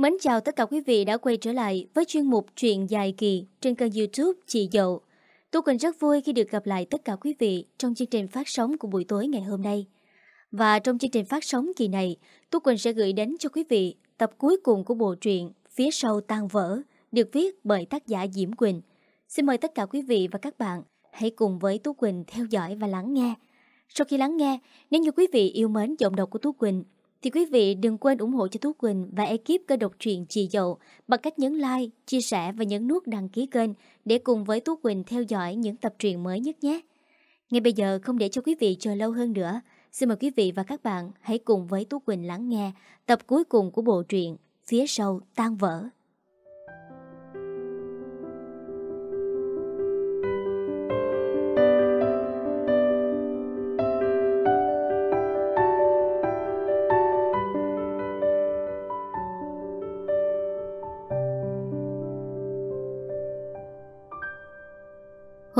Mến chào tất cả quý vị đã quay trở lại với chuyên mục Chuyện dài kỳ trên kênh youtube Chị Dậu. Tôi Quỳnh rất vui khi được gặp lại tất cả quý vị trong chương trình phát sóng của buổi tối ngày hôm nay. Và trong chương trình phát sóng kỳ này, Tú Quỳnh sẽ gửi đến cho quý vị tập cuối cùng của bộ truyện Phía sau tan vỡ, được viết bởi tác giả Diễm Quỳnh. Xin mời tất cả quý vị và các bạn hãy cùng với Tú Quỳnh theo dõi và lắng nghe. Sau khi lắng nghe, nếu như quý vị yêu mến giọng đọc của Tú Quỳnh thì quý vị đừng quên ủng hộ cho Tú Quỳnh và ekip cơ độc truyện Chị Dậu bằng cách nhấn like, chia sẻ và nhấn nút đăng ký kênh để cùng với Tú Quỳnh theo dõi những tập truyện mới nhất nhé. Ngay bây giờ không để cho quý vị chờ lâu hơn nữa, xin mời quý vị và các bạn hãy cùng với Tú Quỳnh lắng nghe tập cuối cùng của bộ truyện Phía sau tan vỡ.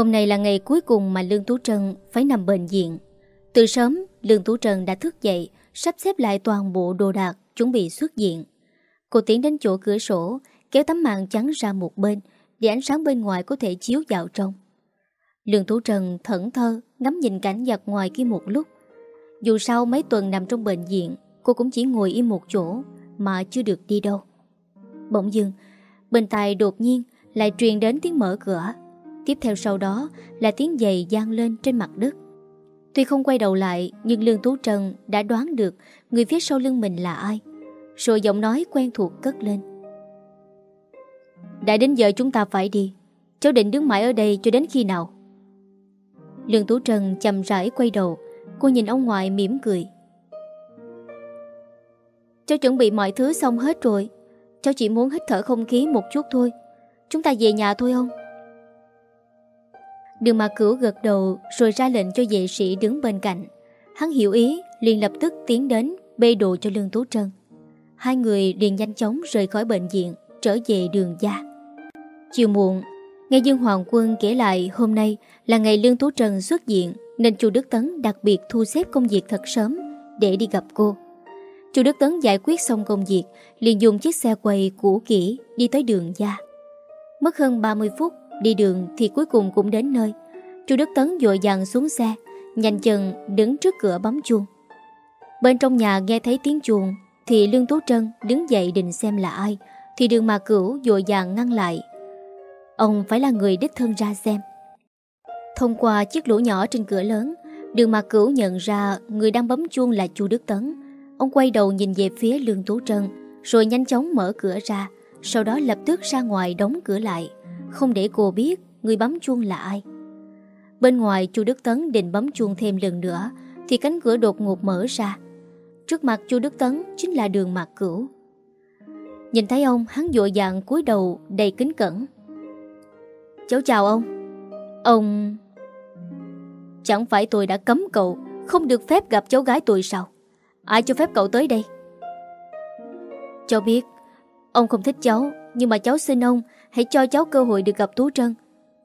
Hôm nay là ngày cuối cùng mà Lương Tú Trân phải nằm bệnh viện. Từ sớm, Lương Tú Trân đã thức dậy, sắp xếp lại toàn bộ đồ đạc, chuẩn bị xuất viện. Cô tiến đến chỗ cửa sổ, kéo tấm màn trắng ra một bên, để ánh sáng bên ngoài có thể chiếu vào trong. Lương Tú Trân thẫn thơ, ngắm nhìn cảnh giặt ngoài kia một lúc. Dù sau mấy tuần nằm trong bệnh viện, cô cũng chỉ ngồi im một chỗ, mà chưa được đi đâu. Bỗng dưng, bên tai đột nhiên lại truyền đến tiếng mở cửa. Tiếp theo sau đó là tiếng giày gian lên trên mặt đất. Tuy không quay đầu lại, nhưng Lương Tú Trần đã đoán được người phía sau lưng mình là ai. Rồi giọng nói quen thuộc cất lên. Đã đến giờ chúng ta phải đi. Cháu định đứng mãi ở đây cho đến khi nào? Lương Tú Trần chậm rãi quay đầu, cô nhìn ông ngoại mỉm cười. Cháu chuẩn bị mọi thứ xong hết rồi. Cháu chỉ muốn hít thở không khí một chút thôi. Chúng ta về nhà thôi không? Đường mà cửu gật đầu rồi ra lệnh cho vệ sĩ đứng bên cạnh. Hắn hiểu ý, liền lập tức tiến đến bê đồ cho Lương Tú Trân. Hai người liền nhanh chóng rời khỏi bệnh viện, trở về đường gia. Chiều muộn, nghe Dương Hoàng Quân kể lại hôm nay là ngày Lương Tú Trân xuất viện nên chu Đức Tấn đặc biệt thu xếp công việc thật sớm để đi gặp cô. Chu Đức Tấn giải quyết xong công việc liền dùng chiếc xe quầy cũ kỹ đi tới đường gia. Mất hơn 30 phút Đi đường thì cuối cùng cũng đến nơi. Chu Đức Tấn dội dàng xuống xe, Nhanh chân đứng trước cửa bấm chuông. Bên trong nhà nghe thấy tiếng chuông, Thì Lương Tú Trân đứng dậy định xem là ai, Thì đường mà cửu dội dàng ngăn lại. Ông phải là người đích thân ra xem. Thông qua chiếc lỗ nhỏ trên cửa lớn, Đường mà cửu nhận ra Người đang bấm chuông là Chu Đức Tấn. Ông quay đầu nhìn về phía Lương Tú Trân, Rồi nhanh chóng mở cửa ra. Sau đó lập tức ra ngoài đóng cửa lại không để cô biết người bấm chuông là ai. Bên ngoài chu Đức Tấn định bấm chuông thêm lần nữa thì cánh cửa đột ngột mở ra. Trước mặt chu Đức Tấn chính là đường mặt cửu. Nhìn thấy ông, hắn vội dàng cúi đầu đầy kính cẩn. Cháu chào ông. Ông... Chẳng phải tôi đã cấm cậu không được phép gặp cháu gái tôi sao? Ai cho phép cậu tới đây? Cháu biết, ông không thích cháu, nhưng mà cháu xin ông Hãy cho cháu cơ hội được gặp Tú Trân.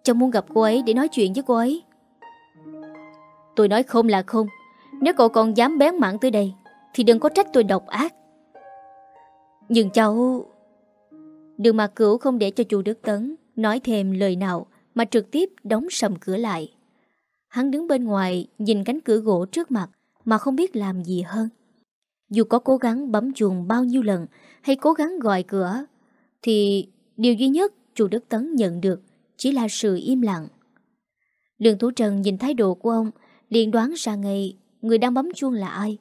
Cháu muốn gặp cô ấy để nói chuyện với cô ấy. Tôi nói không là không. Nếu cậu còn dám bén mảng tới đây Thì đừng có trách tôi độc ác. Nhưng cháu Đường mặt cửu không để cho chú Đức Tấn Nói thêm lời nào Mà trực tiếp đóng sầm cửa lại. Hắn đứng bên ngoài Nhìn cánh cửa gỗ trước mặt Mà không biết làm gì hơn. Dù có cố gắng bấm chuồng bao nhiêu lần hay cố gắng gọi cửa Thì Điều duy nhất chủ Đức Tấn nhận được chỉ là sự im lặng. Lương Thủ Trần nhìn thái độ của ông, liền đoán ra ngay người đang bấm chuông là ai.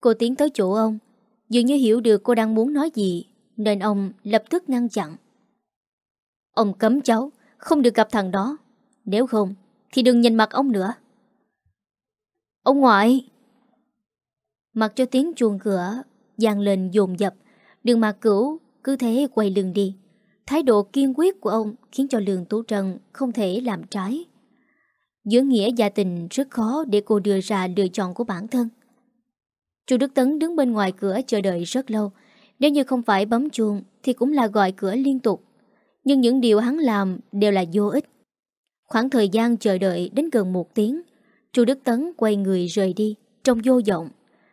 Cô tiến tới chỗ ông, dường như hiểu được cô đang muốn nói gì, nên ông lập tức ngăn chặn. Ông cấm cháu, không được gặp thằng đó. Nếu không, thì đừng nhìn mặt ông nữa. Ông ngoại! Mặc cho tiếng chuông cửa, dàn lên dồn dập, đường Mạc cửu cứ thế quay lưng đi. Thái độ kiên quyết của ông khiến cho Lương Tú Trân không thể làm trái. Giữa nghĩa gia tình rất khó để cô đưa ra lựa chọn của bản thân. Chu Đức Tấn đứng bên ngoài cửa chờ đợi rất lâu. Nếu như không phải bấm chuông thì cũng là gọi cửa liên tục. Nhưng những điều hắn làm đều là vô ích. Khoảng thời gian chờ đợi đến gần một tiếng, Chu Đức Tấn quay người rời đi, trong vô vọng.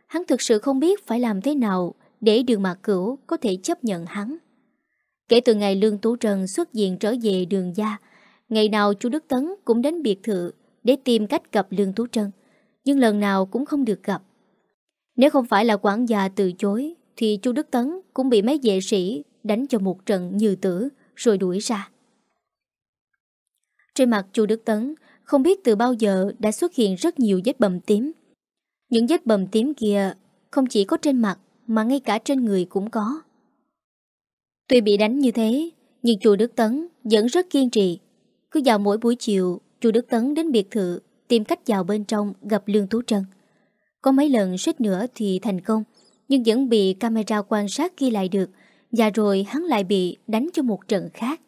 Hắn thực sự không biết phải làm thế nào để đường mạc cửu có thể chấp nhận hắn. Kể từ ngày Lương Tú Trần xuất hiện trở về đường gia, ngày nào chú Đức Tấn cũng đến biệt thự để tìm cách gặp Lương Tú Trân, nhưng lần nào cũng không được gặp. Nếu không phải là quản gia từ chối, thì chú Đức Tấn cũng bị mấy vệ sĩ đánh cho một trận như tử rồi đuổi ra. Trên mặt chú Đức Tấn không biết từ bao giờ đã xuất hiện rất nhiều vết bầm tím. Những vết bầm tím kia không chỉ có trên mặt mà ngay cả trên người cũng có. Tuy bị đánh như thế, nhưng chùa Đức Tấn vẫn rất kiên trì. Cứ vào mỗi buổi chiều, chùa Đức Tấn đến biệt thự tìm cách vào bên trong gặp Lương Tú Trân. Có mấy lần suýt nữa thì thành công, nhưng vẫn bị camera quan sát ghi lại được và rồi hắn lại bị đánh cho một trận khác.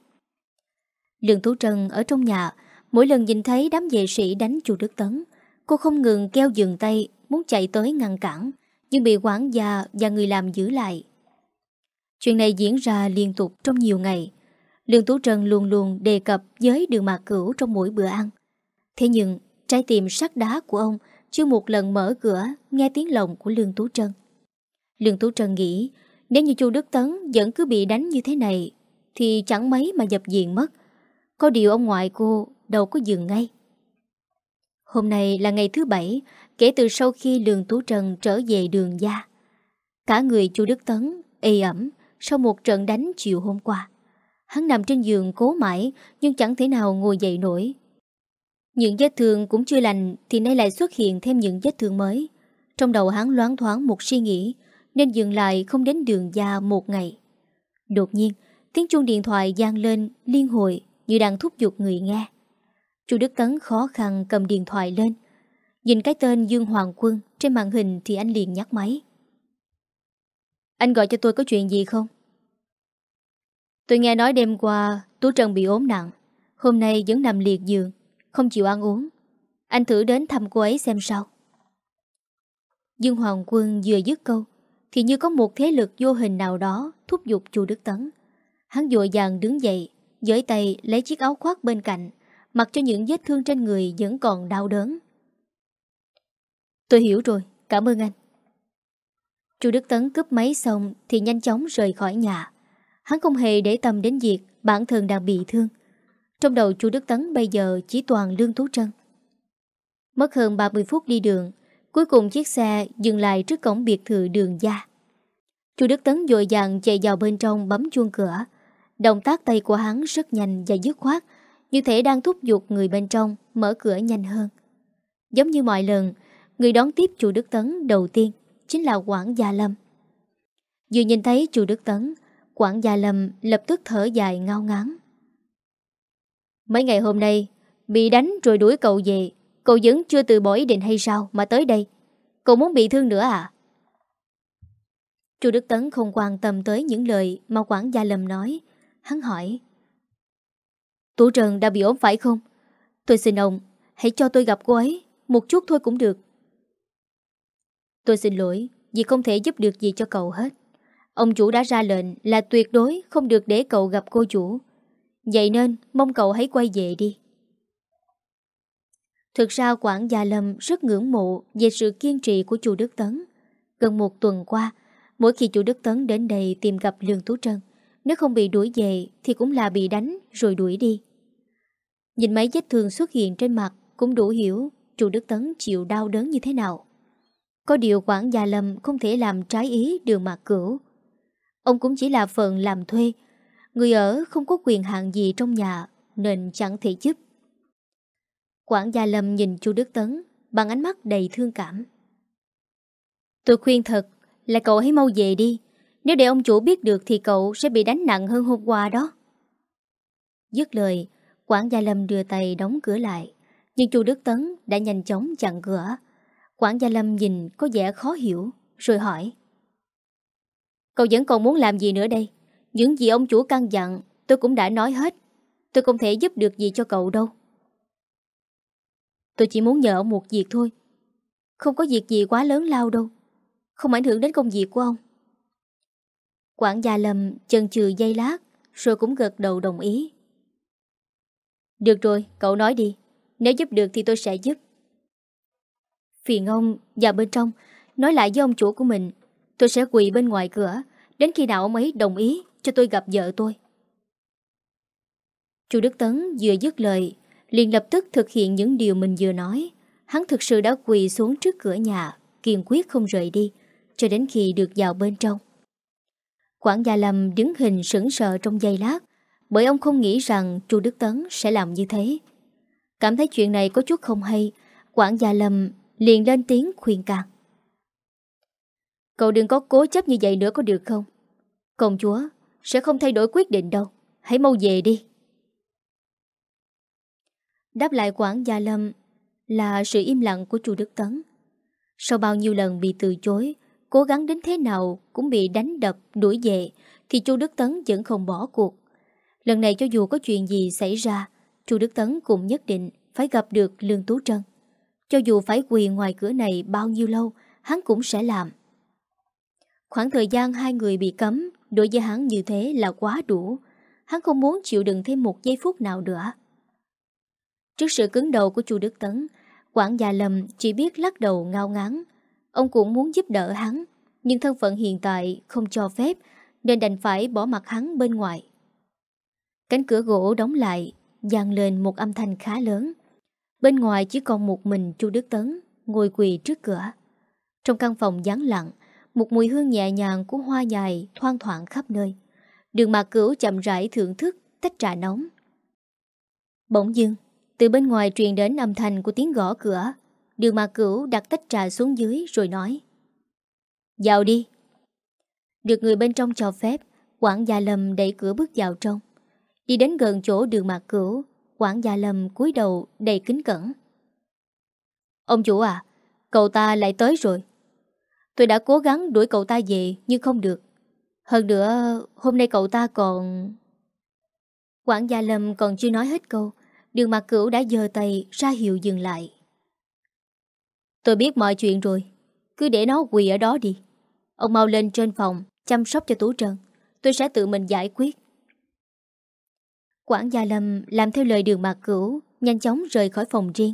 Lương Tú Trân ở trong nhà, mỗi lần nhìn thấy đám vệ sĩ đánh chùa Đức Tấn, cô không ngừng keo dừng tay muốn chạy tới ngăn cản, nhưng bị quản gia và người làm giữ lại. Chuyện này diễn ra liên tục trong nhiều ngày. Lương Tú Trân luôn luôn đề cập với đường mạc cửu trong mỗi bữa ăn. Thế nhưng, trái tim sắt đá của ông chưa một lần mở cửa nghe tiếng lòng của Lương Tú Trân. Lương Tú Trân nghĩ, nếu như chu Đức Tấn vẫn cứ bị đánh như thế này, thì chẳng mấy mà dập diện mất. Có điều ông ngoại cô đâu có dừng ngay. Hôm nay là ngày thứ bảy kể từ sau khi Lương Tú trần trở về đường gia. Cả người chu Đức Tấn ê ẩm sau một trận đánh chiều hôm qua. Hắn nằm trên giường cố mãi nhưng chẳng thể nào ngồi dậy nổi. Những vết thương cũng chưa lành thì nay lại xuất hiện thêm những vết thương mới. Trong đầu hắn loáng thoáng một suy nghĩ nên dừng lại không đến đường gia một ngày. Đột nhiên, tiếng chuông điện thoại gian lên liên hồi như đang thúc giục người nghe. Chu Đức Tấn khó khăn cầm điện thoại lên. Nhìn cái tên Dương Hoàng Quân trên màn hình thì anh liền nhắc máy. Anh gọi cho tôi có chuyện gì không? Tôi nghe nói đêm qua Tú Trần bị ốm nặng. Hôm nay vẫn nằm liệt giường, không chịu ăn uống. Anh thử đến thăm cô ấy xem sao. Dương Hoàng Quân vừa dứt câu thì như có một thế lực vô hình nào đó thúc giục chu Đức Tấn. Hắn dội vàng đứng dậy, giới tay lấy chiếc áo khoác bên cạnh, mặc cho những vết thương trên người vẫn còn đau đớn. Tôi hiểu rồi, cảm ơn anh. Chu Đức Tấn cướp máy xong thì nhanh chóng rời khỏi nhà. Hắn không hề để tâm đến việc bản thân đang bị thương. Trong đầu Chu Đức Tấn bây giờ chỉ toàn Lương Tú Trân. Mất hơn 30 phút đi đường, cuối cùng chiếc xe dừng lại trước cổng biệt thự đường gia. Chu Đức Tấn dội dàng chạy vào bên trong bấm chuông cửa. Động tác tay của hắn rất nhanh và dứt khoát, như thể đang thúc giục người bên trong mở cửa nhanh hơn. Giống như mọi lần, người đón tiếp Chu Đức Tấn đầu tiên chính là Quảng Gia Lâm. Vừa nhìn thấy Chu Đức Tấn, Quảng Gia Lâm lập tức thở dài ngao ngán. Mấy ngày hôm nay, bị đánh rồi đuổi cậu về, cậu vẫn chưa từ bỏ ý định hay sao mà tới đây? Cậu muốn bị thương nữa à? Chu Đức Tấn không quan tâm tới những lời mà Quảng Gia Lâm nói. Hắn hỏi. Tú Trần đã bị ốm phải không? Tôi xin ông, hãy cho tôi gặp cô ấy, một chút thôi cũng được. Tôi xin lỗi vì không thể giúp được gì cho cậu hết. Ông chủ đã ra lệnh là tuyệt đối không được để cậu gặp cô chủ. Vậy nên mong cậu hãy quay về đi. Thực ra quản gia Lâm rất ngưỡng mộ về sự kiên trì của chủ Đức Tấn. Gần một tuần qua, mỗi khi chủ Đức Tấn đến đây tìm gặp Lương Tú Trân, nếu không bị đuổi về thì cũng là bị đánh rồi đuổi đi. Nhìn mấy vết thương xuất hiện trên mặt cũng đủ hiểu chủ Đức Tấn chịu đau đớn như thế nào. Có điều quản gia Lâm không thể làm trái ý đường mạc cửu. Ông cũng chỉ là phần làm thuê. Người ở không có quyền hạn gì trong nhà nên chẳng thể giúp. Quản gia Lâm nhìn chu Đức Tấn bằng ánh mắt đầy thương cảm. Tôi khuyên thật là cậu hãy mau về đi. Nếu để ông chủ biết được thì cậu sẽ bị đánh nặng hơn hôm qua đó. Dứt lời, quản gia Lâm đưa tay đóng cửa lại. Nhưng chu Đức Tấn đã nhanh chóng chặn cửa. Quản gia Lâm nhìn có vẻ khó hiểu, rồi hỏi. Cậu vẫn còn muốn làm gì nữa đây? Những gì ông chủ căn dặn tôi cũng đã nói hết. Tôi không thể giúp được gì cho cậu đâu. Tôi chỉ muốn nhờ ông một việc thôi. Không có việc gì quá lớn lao đâu. Không ảnh hưởng đến công việc của ông. Quản gia Lâm chần chừ dây lát rồi cũng gật đầu đồng ý. Được rồi, cậu nói đi. Nếu giúp được thì tôi sẽ giúp. Phiền ông, vào bên trong. Nói lại với ông chủ của mình, Tôi sẽ quỳ bên ngoài cửa. Đến khi nào ông ấy đồng ý, cho tôi gặp vợ tôi. Chu Đức Tấn vừa dứt lời, liền lập tức thực hiện những điều mình vừa nói. Hắn thực sự đã quỳ xuống trước cửa nhà, Kiên quyết không rời đi, Cho đến khi được vào bên trong. Quản gia Lâm đứng hình sững sờ trong giây lát, Bởi ông không nghĩ rằng Chu Đức Tấn sẽ làm như thế. Cảm thấy chuyện này có chút không hay Quản gia Lâm liền lên tiếng khuyên can. Cậu đừng có cố chấp như vậy nữa có được không? Công chúa Sẽ không thay đổi quyết định đâu. Hãy mau về đi. Đáp lại quản gia Lâm Là sự im lặng của chu Đức Tấn. Sau bao nhiêu lần bị từ chối Cố gắng đến thế nào Cũng bị đánh đập, đuổi về Thì chu Đức Tấn vẫn không bỏ cuộc. Lần này cho dù có chuyện gì xảy ra chu Đức Tấn cũng nhất định Phải gặp được Lương Tú Trân. Cho dù phải quỳ ngoài cửa này bao nhiêu lâu, Hắn cũng sẽ làm. Khoảng thời gian hai người bị cấm, Đối với hắn như thế là quá đủ. Hắn không muốn chịu đựng thêm một giây phút nào nữa. Trước sự cứng đầu của chu Đức Tấn, Quản gia Lâm chỉ biết lắc đầu ngao ngán. Ông cũng muốn giúp đỡ hắn, Nhưng thân phận hiện tại không cho phép, Nên đành phải bỏ mặt hắn bên ngoài. Cánh cửa gỗ đóng lại dàn lên một âm thanh khá lớn. Bên ngoài chỉ còn một mình chu Đức Tấn Ngồi quỳ trước cửa Trong căn phòng vắng lặng một mùi hương nhẹ nhàng của hoa nhài thoang thoảng khắp nơi. Đường mạc cửu chậm rãi thưởng thức tách trà nóng. Bỗng dưng, từ bên ngoài truyền đến âm thanh của tiếng gõ cửa. Đường mạc cửu đặt tách trà xuống dưới rồi nói. Vào đi. Được người bên trong cho phép, quản gia Lâm đẩy cửa bước vào trong. Đi đến gần chỗ đường mạc cửu, quản gia Lâm cúi đầu đầy kính cẩn. Ông chủ à, cậu ta lại tới rồi. Tôi đã cố gắng đuổi cậu ta về nhưng không được. Hơn nữa, hôm nay cậu ta còn... Quản gia Lâm còn chưa nói hết câu, đường mặt cửu đã giơ tay ra hiệu dừng lại. Tôi biết mọi chuyện rồi, cứ để nó quỳ ở đó đi. Ông mau lên trên phòng, chăm sóc cho Tú Trần. Tôi sẽ tự mình giải quyết. Quản gia Lâm làm theo lời đường mạc cửu, nhanh chóng rời khỏi phòng riêng.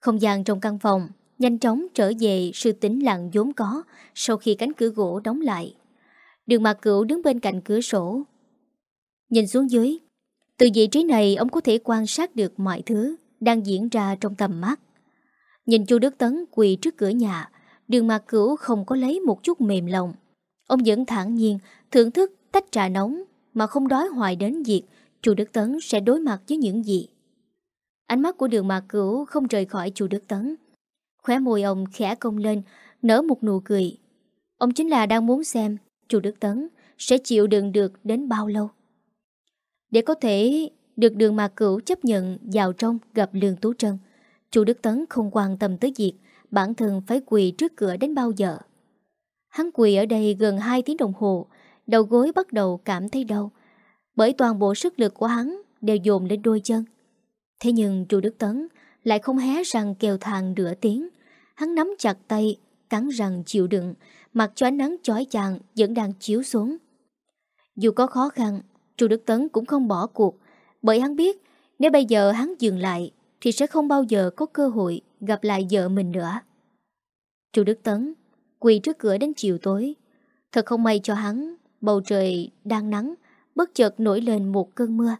Không gian trong căn phòng nhanh chóng trở về sự tĩnh lặng vốn có sau khi cánh cửa gỗ đóng lại. Đường Mạc Cửu đứng bên cạnh cửa sổ. Nhìn xuống dưới, từ vị trí này ông có thể quan sát được mọi thứ đang diễn ra trong tầm mắt. Nhìn chu Đức Tấn quỳ trước cửa nhà, đường Mạc Cửu không có lấy một chút mềm lòng. Ông vẫn thản nhiên thưởng thức tách trà nóng mà không đói hoài đến việc chu Đức Tấn sẽ đối mặt với những gì. Ánh mắt của đường Mạc Cửu không rời khỏi chu Đức Tấn. Khóe môi ông khẽ cong lên Nở một nụ cười Ông chính là đang muốn xem Chu Đức Tấn sẽ chịu đựng được đến bao lâu Để có thể được đường mạc cửu chấp nhận vào trong gặp Lương Tú Trân Chu Đức Tấn không quan tâm tới việc bản thân phải quỳ trước cửa đến bao giờ. Hắn quỳ ở đây gần 2 tiếng đồng hồ, đầu gối bắt đầu cảm thấy đau, bởi toàn bộ sức lực của hắn đều dồn lên đôi chân. Thế nhưng Chu Đức Tấn lại không hé răng kêu thang nửa tiếng. Hắn nắm chặt tay, cắn răng chịu đựng, mặt cho ánh nắng chói chang vẫn đang chiếu xuống. Dù có khó khăn, Chu Đức Tấn cũng không bỏ cuộc, bởi hắn biết nếu bây giờ hắn dừng lại thì sẽ không bao giờ có cơ hội gặp lại vợ mình nữa. Chu Đức Tấn quỳ trước cửa đến chiều tối. Thật không may cho hắn, bầu trời đang nắng, bất chợt nổi lên một cơn mưa.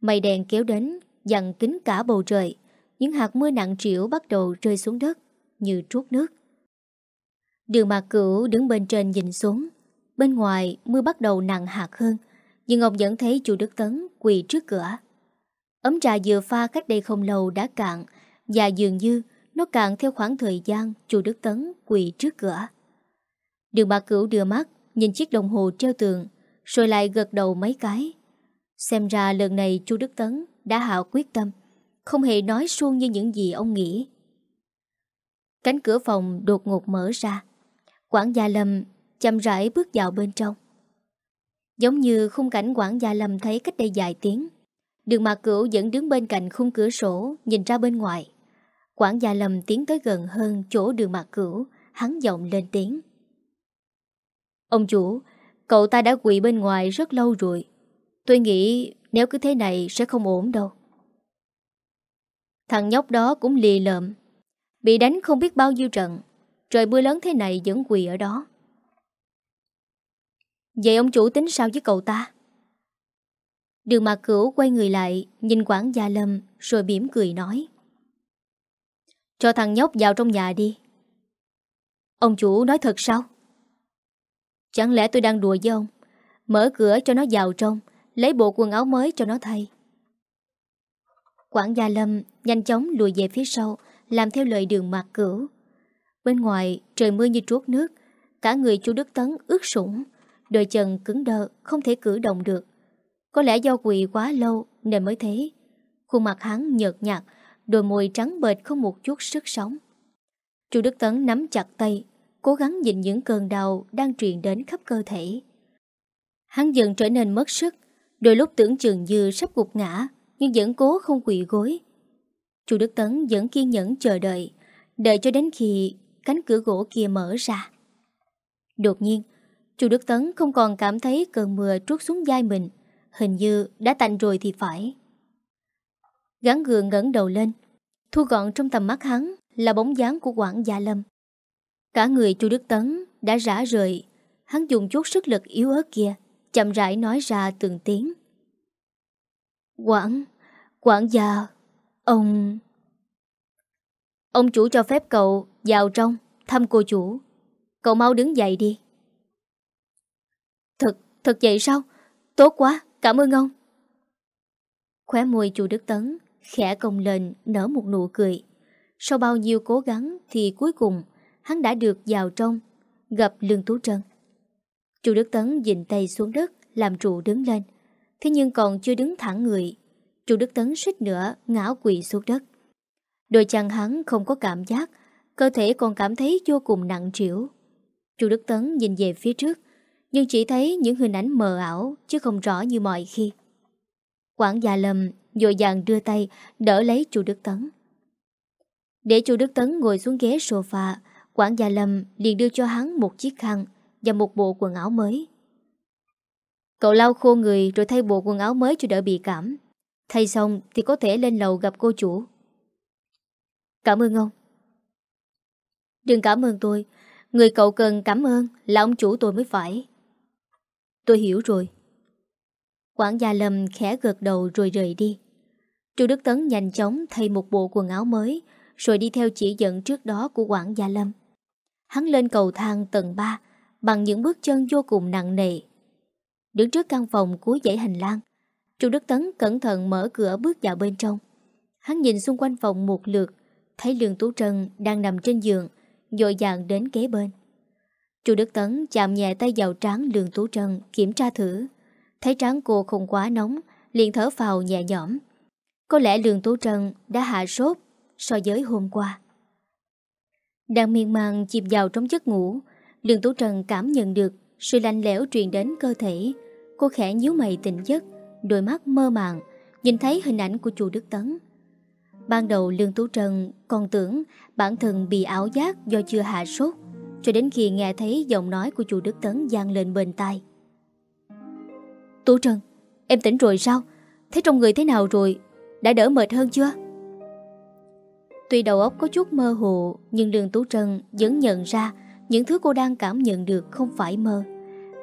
Mây đèn kéo đến, dặn kín cả bầu trời những hạt mưa nặng trĩu bắt đầu rơi xuống đất như trút nước. Đường mạc cửu đứng bên trên nhìn xuống. Bên ngoài mưa bắt đầu nặng hạt hơn, nhưng ông vẫn thấy chủ Đức Tấn quỳ trước cửa. Ấm trà vừa pha cách đây không lâu đã cạn, và dường như nó cạn theo khoảng thời gian chủ Đức Tấn quỳ trước cửa. Đường bà cửu đưa mắt, nhìn chiếc đồng hồ treo tường, rồi lại gật đầu mấy cái. Xem ra lần này chu Đức Tấn đã hạ quyết tâm không hề nói suông như những gì ông nghĩ. Cánh cửa phòng đột ngột mở ra. Quản gia Lâm chậm rãi bước vào bên trong. Giống như khung cảnh quản gia Lâm thấy cách đây vài tiếng. Đường mạc cửu vẫn đứng bên cạnh khung cửa sổ nhìn ra bên ngoài. Quản gia Lâm tiến tới gần hơn chỗ đường mạc cửu, hắn giọng lên tiếng. Ông chủ, cậu ta đã quỳ bên ngoài rất lâu rồi. Tôi nghĩ nếu cứ thế này sẽ không ổn đâu. Thằng nhóc đó cũng lì lợm Bị đánh không biết bao nhiêu trận Trời mưa lớn thế này vẫn quỳ ở đó Vậy ông chủ tính sao với cậu ta? Đường mặt cửu quay người lại, Nhìn quản gia Lâm, Rồi mỉm cười nói Cho thằng nhóc vào trong nhà đi Ông chủ nói thật sao Chẳng lẽ tôi đang đùa với ông Mở cửa cho nó vào trong Lấy bộ quần áo mới cho nó thay Quản gia Lâm Nhanh chóng lùi về phía sau Làm theo lời đường mặt cửu Bên ngoài trời mưa như trút nước Cả người chú Đức Tấn ướt sũng Đôi chân cứng đơ Không thể cử động được có lẽ do quỳ quá lâu nên mới thế. Khuôn mặt hắn nhợt nhạt, đôi môi trắng bệt không một chút sức sống. Chu Đức Tấn nắm chặt tay, cố gắng nhìn những cơn đau đang truyền đến khắp cơ thể. Hắn dần trở nên mất sức, đôi lúc tưởng chừng như sắp gục ngã, nhưng vẫn cố không quỳ gối. Chu Đức Tấn vẫn kiên nhẫn chờ đợi, đợi cho đến khi cánh cửa gỗ kia mở ra. Đột nhiên, Chu Đức Tấn không còn cảm thấy cơn mưa trút xuống vai mình, Hình như đã tạnh rồi thì phải Gắn gượng ngẩng đầu lên Thu gọn trong tầm mắt hắn Là bóng dáng của quản gia Lâm Cả người chu Đức Tấn đã rã rời Hắn dùng chút sức lực yếu ớt kia Chậm rãi nói ra từng tiếng Quản Quản gia Ông Ông chủ cho phép cậu vào trong Thăm cô chủ Cậu mau đứng dậy đi Thật, thật vậy sao? Tốt quá, Cảm ơn ông. Khóe môi chu Đức Tấn khẽ cong lên nở một nụ cười. Sau bao nhiêu cố gắng thì cuối cùng hắn đã được vào trong gặp Lương Tú Trân. chu Đức Tấn dịnh tay xuống đất làm trụ đứng lên. Thế nhưng còn chưa đứng thẳng người. chu Đức Tấn suýt nữa ngã quỵ xuống đất. Đôi chân hắn không có cảm giác, cơ thể còn cảm thấy vô cùng nặng trĩu. chu Đức Tấn nhìn về phía trước, nhưng chỉ thấy những hình ảnh mờ ảo chứ không rõ như mọi khi. Quản gia Lâm vội vàng đưa tay đỡ lấy chu Đức Tấn. Để chu Đức Tấn ngồi xuống ghế sofa, quản gia Lâm liền đưa cho hắn một chiếc khăn và một bộ quần áo mới. Cậu lau khô người rồi thay bộ quần áo mới cho đỡ bị cảm. Thay xong thì có thể lên lầu gặp cô chủ. Cảm ơn ông. Đừng cảm ơn tôi. Người cậu cần cảm ơn là ông chủ tôi mới phải. Tôi hiểu rồi. Quản gia Lâm khẽ gật đầu rồi rời đi. Chu Đức Tấn nhanh chóng thay một bộ quần áo mới, rồi đi theo chỉ dẫn trước đó của quản gia Lâm. Hắn lên cầu thang tầng 3 bằng những bước chân vô cùng nặng nề. Đứng trước căn phòng cuối dãy hành lang, Chu Đức Tấn cẩn thận mở cửa bước vào bên trong. Hắn nhìn xung quanh phòng một lượt, thấy Lương Tú Trân đang nằm trên giường, dội dàng đến kế bên. Chu Đức Tấn chạm nhẹ tay vào trán Lương Tú Trân kiểm tra thử. Thấy trán cô không quá nóng, liền thở phào nhẹ nhõm. Có lẽ Lương Tú Trân đã hạ sốt so với hôm qua. Đang miên man chìm vào trong giấc ngủ, Lương Tú trần cảm nhận được sự lạnh lẽo truyền đến cơ thể. Cô khẽ nhíu mày tỉnh giấc, đôi mắt mơ màng, nhìn thấy hình ảnh của chu Đức Tấn. Ban đầu Lương Tú trần còn tưởng bản thân bị ảo giác do chưa hạ sốt, cho đến khi nghe thấy giọng nói của chùa Đức Tấn gian lên bên tai Tú trần, Em tỉnh rồi sao Thế trong người thế nào rồi Đã đỡ mệt hơn chưa Tuy đầu óc có chút mơ hồ, Nhưng Lương Tú Trân vẫn nhận ra Những thứ cô đang cảm nhận được không phải mơ.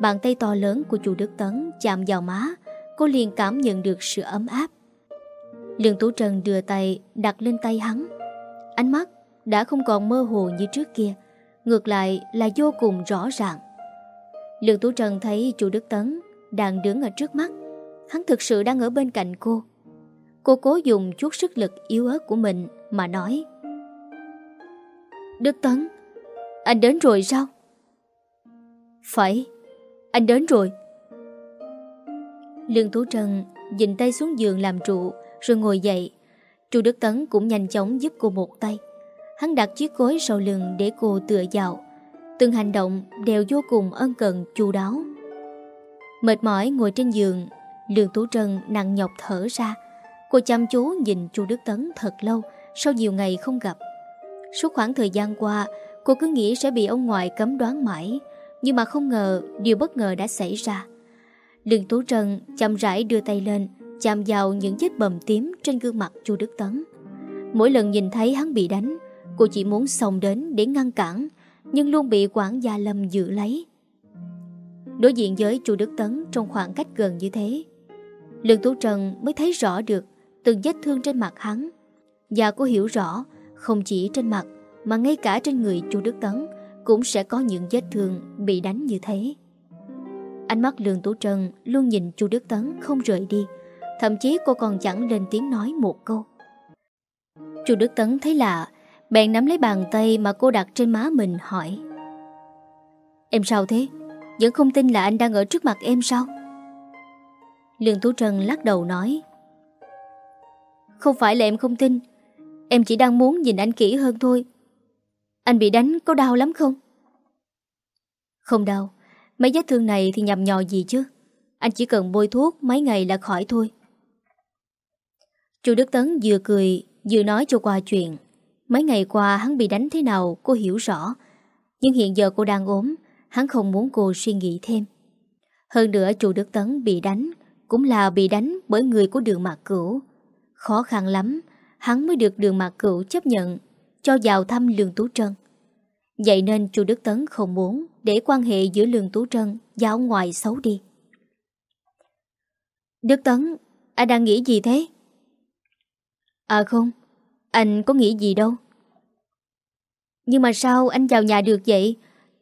Bàn tay to lớn của chú Đức Tấn Chạm vào má, Cô liền cảm nhận được sự ấm áp. Lương Tú Trân đưa tay đặt lên tay hắn. Ánh mắt đã không còn mơ hồ như trước kia, Ngược lại là vô cùng rõ ràng. Lương Tú Trần thấy chú Đức Tấn Đang đứng ở trước mắt, Hắn thực sự đang ở bên cạnh cô. Cô cố dùng chút sức lực yếu ớt của mình mà nói. Đức Tấn, Anh đến rồi sao? Phải, Anh đến rồi. Lương Tú Trân Dình tay xuống giường làm trụ, Rồi ngồi dậy. Chu Đức Tấn cũng nhanh chóng giúp cô một tay. Hắn đặt chiếc gối sau lưng để cô tựa vào. Từng hành động đều vô cùng ân cần, chu đáo. Mệt mỏi ngồi trên giường, Lương Tú Trân nặng nhọc thở ra. Cô chăm chú nhìn chu Đức Tấn thật lâu sau nhiều ngày không gặp. Suốt khoảng thời gian qua, Cô cứ nghĩ sẽ bị ông ngoại cấm đoán mãi, Nhưng mà không ngờ Điều bất ngờ đã xảy ra. Lương Tú Trân chậm rãi đưa tay lên, Chạm vào những vết bầm tím Trên gương mặt chu Đức Tấn. Mỗi lần nhìn thấy hắn bị đánh, Cô chỉ muốn xông đến để ngăn cản, Nhưng luôn bị quản gia Lâm giữ lấy. Đối diện với chu Đức Tấn trong khoảng cách gần như thế, Lương Tú Trần mới thấy rõ được Từng vết thương trên mặt hắn. Và cô hiểu rõ, Không chỉ trên mặt, Mà ngay cả trên người chu Đức Tấn Cũng sẽ có những vết thương bị đánh như thế Ánh mắt Lương Tú trân Luôn nhìn chu Đức Tấn không rời đi, Thậm chí cô còn chẳng lên tiếng nói một câu chu Đức Tấn thấy lạ, Bèn nắm lấy bàn tay mà cô đặt trên má mình hỏi Em sao thế? Vẫn không tin là anh đang ở trước mặt em sao? Lương Tú Trân lắc đầu nói Không phải là em không tin Em chỉ đang muốn nhìn anh kỹ hơn thôi. Anh bị đánh có đau lắm không? Không đau. Mấy vết thương này thì nhầm nhò gì chứ? Anh chỉ cần bôi thuốc mấy ngày là khỏi thôi. Chu Đức Tấn vừa cười, Vừa nói cho qua chuyện. Mấy ngày qua hắn bị đánh thế nào cô hiểu rõ. Nhưng hiện giờ cô đang ốm, Hắn không muốn cô suy nghĩ thêm. Hơn nữa chú Đức Tấn bị đánh Cũng là bị đánh bởi người của đường mạc cửu. Khó khăn lắm Hắn mới được đường mạc cửu chấp nhận, Cho vào thăm Lương Tú Trân Vậy nên chu Đức Tấn không muốn Để quan hệ giữa Lương Tú Trân Và ông ngoại xấu đi Đức Tấn, Anh đang nghĩ gì thế À không, Anh có nghĩ gì đâu Nhưng mà sao anh vào nhà được vậy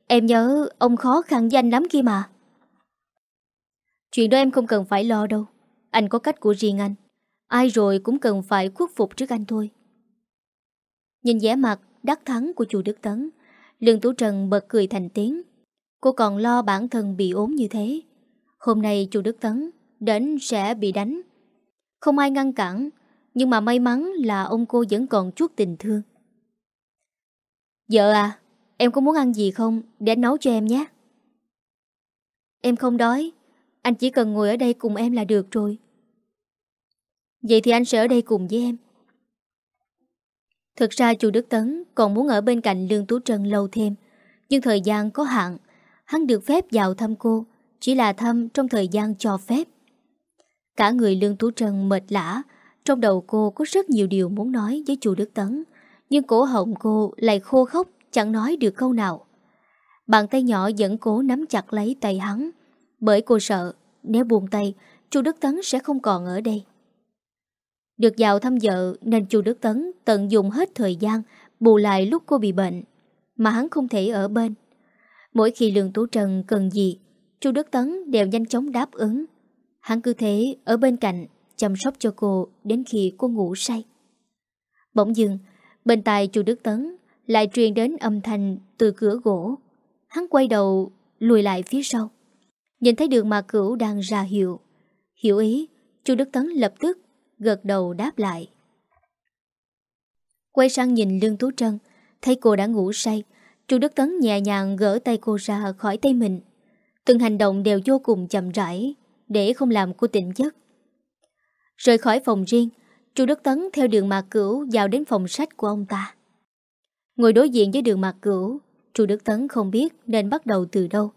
Em nhớ ông khó khăn với anh lắm kia mà. Chuyện đó em không cần phải lo đâu. Anh có cách của riêng anh. Ai rồi cũng cần phải khuất phục trước anh thôi. Nhìn vẻ mặt đắc thắng của chùa Đức Tấn, Lương Tú Trần bật cười thành tiếng. Cô còn lo bản thân bị ốm như thế. Hôm nay chùa Đức Tấn đến sẽ bị đánh. Không ai ngăn cản, nhưng mà may mắn là ông cô vẫn còn chút tình thương. Vợ à, Em có muốn ăn gì không Để nấu cho em nhé Em không đói Anh chỉ cần ngồi ở đây cùng em là được rồi Vậy thì anh sẽ ở đây cùng với em Thực ra chú Đức Tấn còn muốn ở bên cạnh Lương Tú Trân lâu thêm Nhưng thời gian có hạn Hắn được phép vào thăm cô Chỉ là thăm trong thời gian cho phép Cả người Lương Tú Trân mệt lã Trong đầu cô có rất nhiều điều muốn nói với chú Đức Tấn Nhưng cổ họng cô lại khô khóc chẳng nói được câu nào. Bàn tay nhỏ vẫn cố nắm chặt lấy tay hắn, bởi cô sợ nếu buông tay, chu Đức Tấn sẽ không còn ở đây. Được vào thăm vợ nên chu Đức Tấn tận dụng hết thời gian bù lại lúc cô bị bệnh, mà hắn không thể ở bên. Mỗi khi Lương Tú Trần cần gì, chu Đức Tấn đều nhanh chóng đáp ứng. Hắn cứ thế ở bên cạnh chăm sóc cho cô đến khi cô ngủ say. Bỗng dưng, bên tai chu Đức Tấn lại truyền đến âm thanh từ cửa gỗ. Hắn quay đầu, lùi lại phía sau. Nhìn thấy đường mà cửu đang ra hiệu. Hiểu ý, chu Đức Tấn lập tức gật đầu đáp lại. Quay sang nhìn Lương Tú Trân, thấy cô đã ngủ say. chu Đức Tấn nhẹ nhàng gỡ tay cô ra khỏi tay mình. Từng hành động đều vô cùng chậm rãi, để không làm cô tỉnh giấc. Rời khỏi phòng riêng, chu Đức Tấn theo đường mạc cửu vào đến phòng sách của ông ta. Ngồi đối diện với đường mạc cửu Chu Đức Tấn không biết nên bắt đầu từ đâu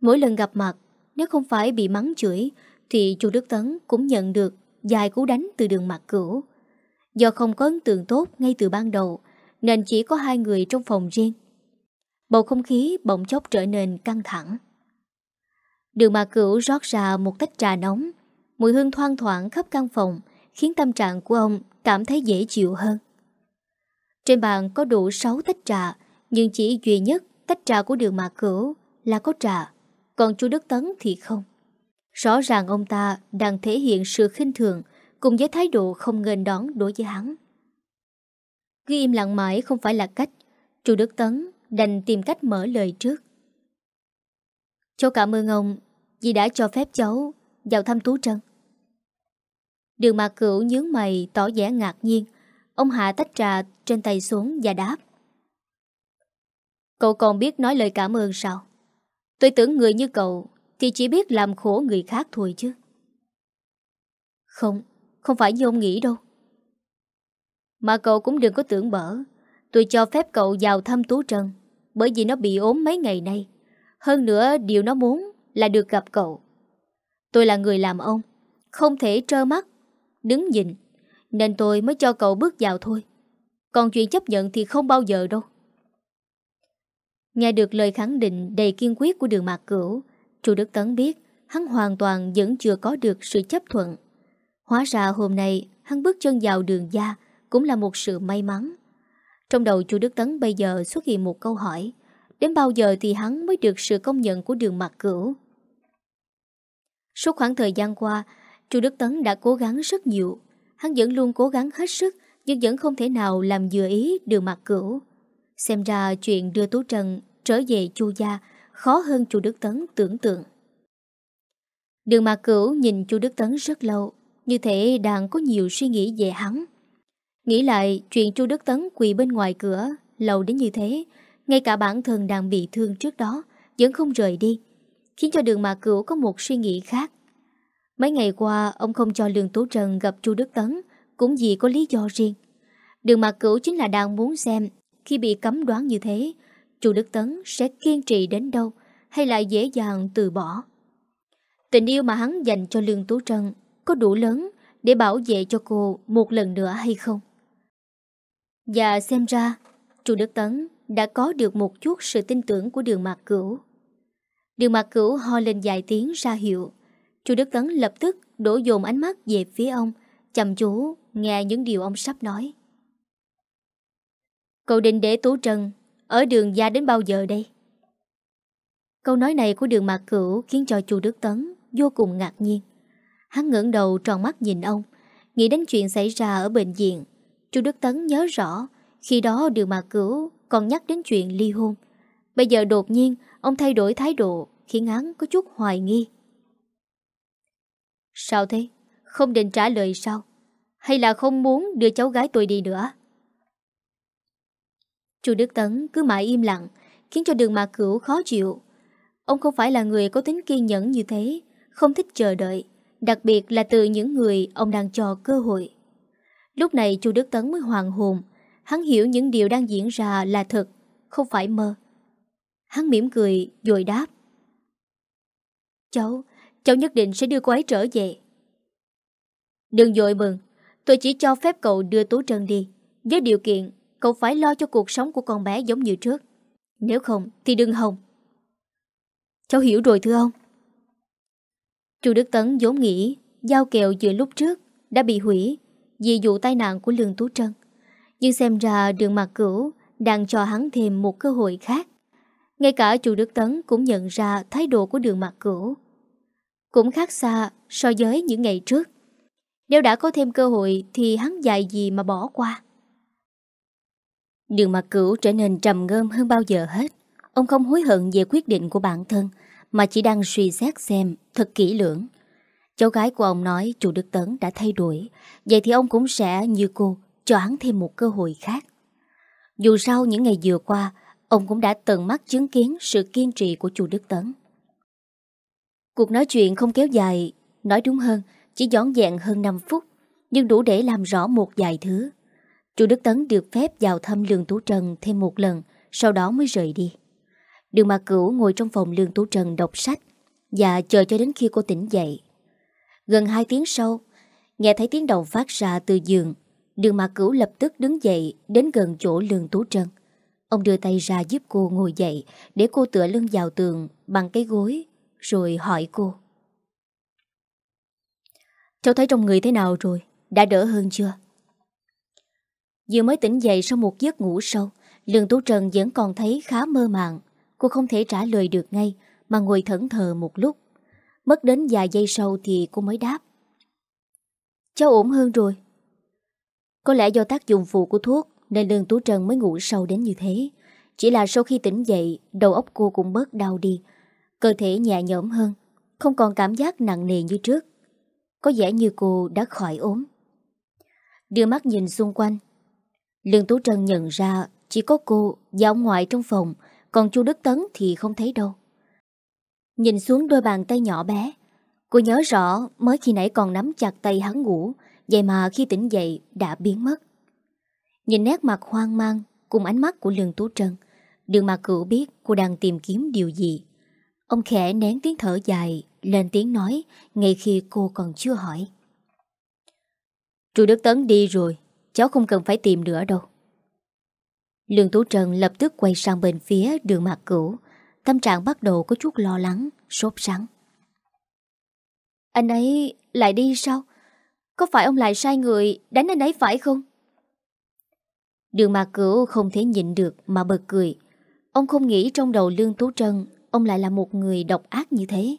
Mỗi lần gặp mặt Nếu không phải bị mắng chửi Thì Chu Đức Tấn cũng nhận được Dài cú đánh từ đường mặt cửu. Do không có ấn tượng tốt ngay từ ban đầu Nên chỉ có hai người trong phòng riêng. Bầu không khí bỗng chốc trở nên căng thẳng. Đường mặt cửu rót ra một tách trà nóng Mùi hương thoang thoảng khắp căn phòng Khiến tâm trạng của ông cảm thấy dễ chịu hơn. Trên bàn có đủ 6 tách trà, nhưng chỉ duy nhất tách trà của đường mạc cửu là có trà, còn chú Đức Tấn thì không. Rõ ràng ông ta đang thể hiện sự khinh thường cùng với thái độ không ngền đón đối với hắn. Cứ im lặng mãi không phải là cách, chú Đức Tấn đành tìm cách mở lời trước. Cháu cảm ơn ông vì đã cho phép cháu vào thăm Tú Trân. Đường mạc cửu nhướng mày tỏ vẻ ngạc nhiên, Ông Hạ tách trà trên tay xuống và đáp. Cậu còn biết nói lời cảm ơn sao? Tôi tưởng người như cậu thì chỉ biết làm khổ người khác thôi chứ. Không, không phải như ông nghĩ đâu. Mà cậu cũng đừng có tưởng bở. Tôi cho phép cậu vào thăm Tú Trân bởi vì nó bị ốm mấy ngày nay. Hơn nữa điều nó muốn là được gặp cậu. Tôi là người làm ông, không thể trơ mắt, đứng nhìn nên tôi mới cho cậu bước vào thôi Còn chuyện chấp nhận thì không bao giờ đâu Nghe được lời khẳng định đầy kiên quyết của đường mạc cửu Chu Đức Tấn biết hắn hoàn toàn vẫn chưa có được sự chấp thuận. Hóa ra hôm nay hắn bước chân vào đường gia cũng là một sự may mắn. Trong đầu Chu Đức Tấn bây giờ xuất hiện một câu hỏi, đến bao giờ thì hắn mới được sự công nhận của đường mặt cửu? Suốt khoảng thời gian qua, Chu Đức Tấn đã cố gắng rất nhiều. Hắn vẫn luôn cố gắng hết sức, nhưng vẫn không thể nào làm vừa ý đường mặt cửu. Xem ra chuyện đưa Tú Trần trở về Chu gia khó hơn Chu Đức Tấn tưởng tượng. Đường mạc cửu nhìn Chu Đức Tấn rất lâu, như thể đang có nhiều suy nghĩ về hắn. Nghĩ lại chuyện Chu Đức Tấn quỳ bên ngoài cửa lâu đến như thế, ngay cả bản thân đang bị thương trước đó vẫn không rời đi, khiến cho đường mạc cửu có một suy nghĩ khác. Mấy ngày qua ông không cho Lương Tú Trần gặp Chu Đức Tấn cũng vì có lý do riêng. Đường mạc cửu chính là đang muốn xem khi bị cấm đoán như thế, Chu Đức Tấn sẽ kiên trì đến đâu hay lại dễ dàng từ bỏ. Tình yêu mà hắn dành cho Lương Tú Trân có đủ lớn để bảo vệ cho cô một lần nữa hay không? Và xem ra, Chu Đức Tấn đã có được một chút sự tin tưởng của đường mạc cửu. Đường mạc cửu ho lên dài tiếng ra hiệu. Chu Đức Tấn lập tức đổ dồn ánh mắt về phía ông, chăm chú nghe những điều ông sắp nói. Cậu định để Tú Trần ở đường gia đến bao giờ đây? Câu nói này của đường mạc cửu khiến cho chu Đức Tấn vô cùng ngạc nhiên. Hắn ngẩng đầu tròn mắt nhìn ông, nghĩ đến chuyện xảy ra ở bệnh viện. Chu Đức Tấn nhớ rõ, khi đó đường mạc cửu còn nhắc đến chuyện ly hôn. Bây giờ đột nhiên, ông thay đổi thái độ, khiến hắn có chút hoài nghi. Sao thế? Không định trả lời sao? Hay là không muốn đưa cháu gái tôi đi nữa? Chu Đức Tấn cứ mãi im lặng, khiến cho đường mạc cửu khó chịu. Ông không phải là người có tính kiên nhẫn như thế, không thích chờ đợi, đặc biệt là từ những người ông đang cho cơ hội. Lúc này Chu Đức Tấn mới hoàng hồn, hắn hiểu những điều đang diễn ra là thật, không phải mơ. Hắn mỉm cười, rồi đáp. Cháu, cháu nhất định sẽ đưa cô ấy trở về. Đừng dội mừng, tôi chỉ cho phép cậu đưa Tú Trân đi, với điều kiện cậu phải lo cho cuộc sống của con bé giống như trước. Nếu không, thì đừng hồng. Cháu hiểu rồi thưa ông. Chu Đức Tấn vốn nghĩ giao kèo giữa lúc trước đã bị hủy vì vụ tai nạn của Lương Tú Trân. Nhưng xem ra đường mặt cửu đang cho hắn thêm một cơ hội khác. Ngay cả chủ Đức Tấn cũng nhận ra thái độ của đường mặt cửu. Cũng khác xa so với những ngày trước. Nếu đã có thêm cơ hội thì hắn dài gì mà bỏ qua. Đường mặt cửu trở nên trầm ngâm hơn bao giờ hết. Ông không hối hận về quyết định của bản thân, mà chỉ đang suy xét xem thật kỹ lưỡng. Cháu gái của ông nói chủ Đức Tấn đã thay đổi, vậy thì ông cũng sẽ như cô, cho hắn thêm một cơ hội khác. Dù sao những ngày vừa qua, ông cũng đã tận mắt chứng kiến sự kiên trì của chủ Đức Tấn. Cuộc nói chuyện không kéo dài, nói đúng hơn, chỉ dõn dẹn hơn 5 phút, nhưng đủ để làm rõ một vài thứ. Chu Đức Tấn được phép vào thăm Lương Tú Trần thêm một lần, sau đó mới rời đi. Đường Mạc Cửu ngồi trong phòng Lương Tú Trần đọc sách và chờ cho đến khi cô tỉnh dậy. Gần 2 tiếng sau, nghe thấy tiếng động phát ra từ giường, Đường Mạc Cửu lập tức đứng dậy đến gần chỗ Lương Tú Trân. Ông đưa tay ra giúp cô ngồi dậy để cô tựa lưng vào tường bằng cái gối, rồi hỏi cô. Cháu thấy trong người thế nào rồi? Đã đỡ hơn chưa? Vừa mới tỉnh dậy sau một giấc ngủ sâu, Lương Tú Trần vẫn còn thấy khá mơ màng. Cô không thể trả lời được ngay Mà ngồi thẫn thờ một lúc. Mất đến vài giây sau thì cô mới đáp. Cháu ổn hơn rồi. Có lẽ do tác dụng phụ của thuốc Nên Lương Tú Trần mới ngủ sâu đến như thế. Chỉ là sau khi tỉnh dậy Đầu óc cô cũng bớt đau đi. Cơ thể nhẹ nhõm hơn Không còn cảm giác nặng nề như trước. Có vẻ như cô đã khỏi ốm. Đưa mắt nhìn xung quanh Lương Tú Trân nhận ra Chỉ có cô và ông ngoại trong phòng, còn chu Đức Tấn thì không thấy đâu. Nhìn xuống đôi bàn tay nhỏ bé, Cô nhớ rõ mới khi nãy còn nắm chặt tay hắn ngủ, Vậy mà khi tỉnh dậy đã biến mất. Nhìn nét mặt hoang mang Cùng ánh mắt của Lương Tú Trân Đường mà cửu biết cô đang tìm kiếm điều gì. Ông khẽ nén tiếng thở dài, Lên tiếng nói Ngay khi cô còn chưa hỏi. Chu Đức Tấn đi rồi Cháu không cần phải tìm nữa đâu Lương Tú Trần lập tức quay sang bên phía đường mạc cửu Tâm trạng bắt đầu có chút lo lắng sốt sắng. Anh ấy lại đi sao? Có phải ông lại sai người đánh anh ấy phải không? Đường Mạc Cửu không thể nhịn được mà bật cười. Ông không nghĩ trong đầu Lương Tú trần ông lại là một người độc ác như thế.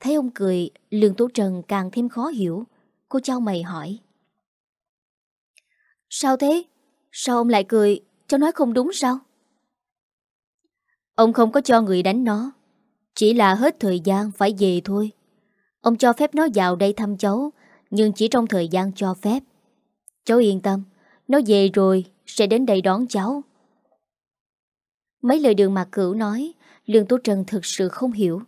Thấy ông cười, Lương Tú trần càng thêm khó hiểu. Cô trao mày hỏi. Sao thế? Sao ông lại cười? Cháu nói không đúng sao? Ông không có cho người đánh nó. Chỉ là hết thời gian phải về thôi. Ông cho phép nó vào đây thăm cháu, nhưng chỉ trong thời gian cho phép. Cháu yên tâm, nó về rồi sẽ đến đây đón cháu. Mấy lời đường mạc cửu nói, Lương Tú Trần thực sự không hiểu.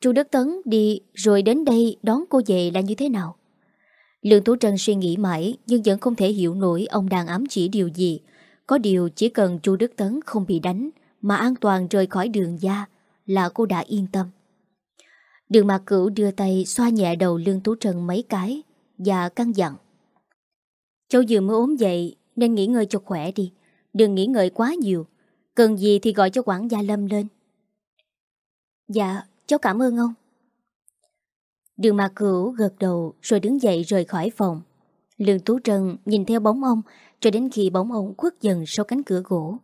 Chu Đức Tấn đi rồi đến đây đón cô về là như thế nào? Lương Tú Trân suy nghĩ mãi nhưng vẫn không thể hiểu nổi ông đang ám chỉ điều gì. Có điều chỉ cần Chu Đức Tấn không bị đánh mà an toàn rời khỏi đường gia là cô đã yên tâm. Đường Mạc Cửu đưa tay xoa nhẹ đầu Lương Tú Trân mấy cái và căng dặn. Cháu vừa mới ốm dậy nên nghỉ ngơi cho khỏe đi. Đừng nghỉ ngơi quá nhiều. Cần gì thì gọi cho quản gia Lâm lên. Dạ, cháu cảm ơn ông. Đường Mạc Cửu gật đầu rồi đứng dậy rời khỏi phòng. Lương Tú Trân nhìn theo bóng ông cho đến khi bóng ông khuất dần sau cánh cửa gỗ.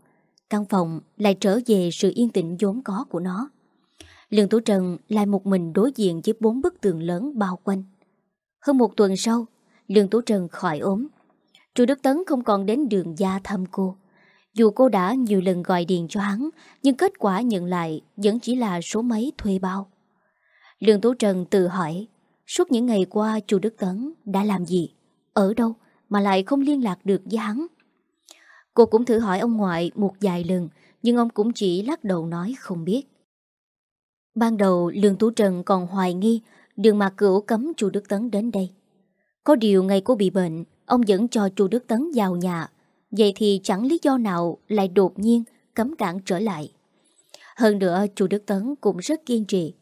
Căn phòng lại trở về sự yên tĩnh vốn có của nó. Lương Tú Trân lại một mình đối diện với bốn bức tường lớn bao quanh. Hơn một tuần sau, Lương Tú Trân khỏi ốm. Chu Đức Tấn không còn đến đường gia thăm cô. Dù cô đã nhiều lần gọi điện cho hắn, nhưng kết quả nhận lại vẫn chỉ là số máy thuê bao. Lương Tú Trần tự hỏi, suốt những ngày qua chu Đức Tấn đã làm gì, ở đâu mà lại không liên lạc được với hắn. Cô cũng thử hỏi ông ngoại một vài lần, nhưng ông cũng chỉ lắc đầu nói không biết. Ban đầu Lương Tú Trần còn hoài nghi đường mà cửu cấm chu Đức Tấn đến đây. Có điều ngày cô bị bệnh, ông vẫn cho chu Đức Tấn vào nhà. Vậy thì chẳng lý do nào lại đột nhiên cấm cản trở lại. Hơn nữa chu Đức Tấn cũng rất kiên trì.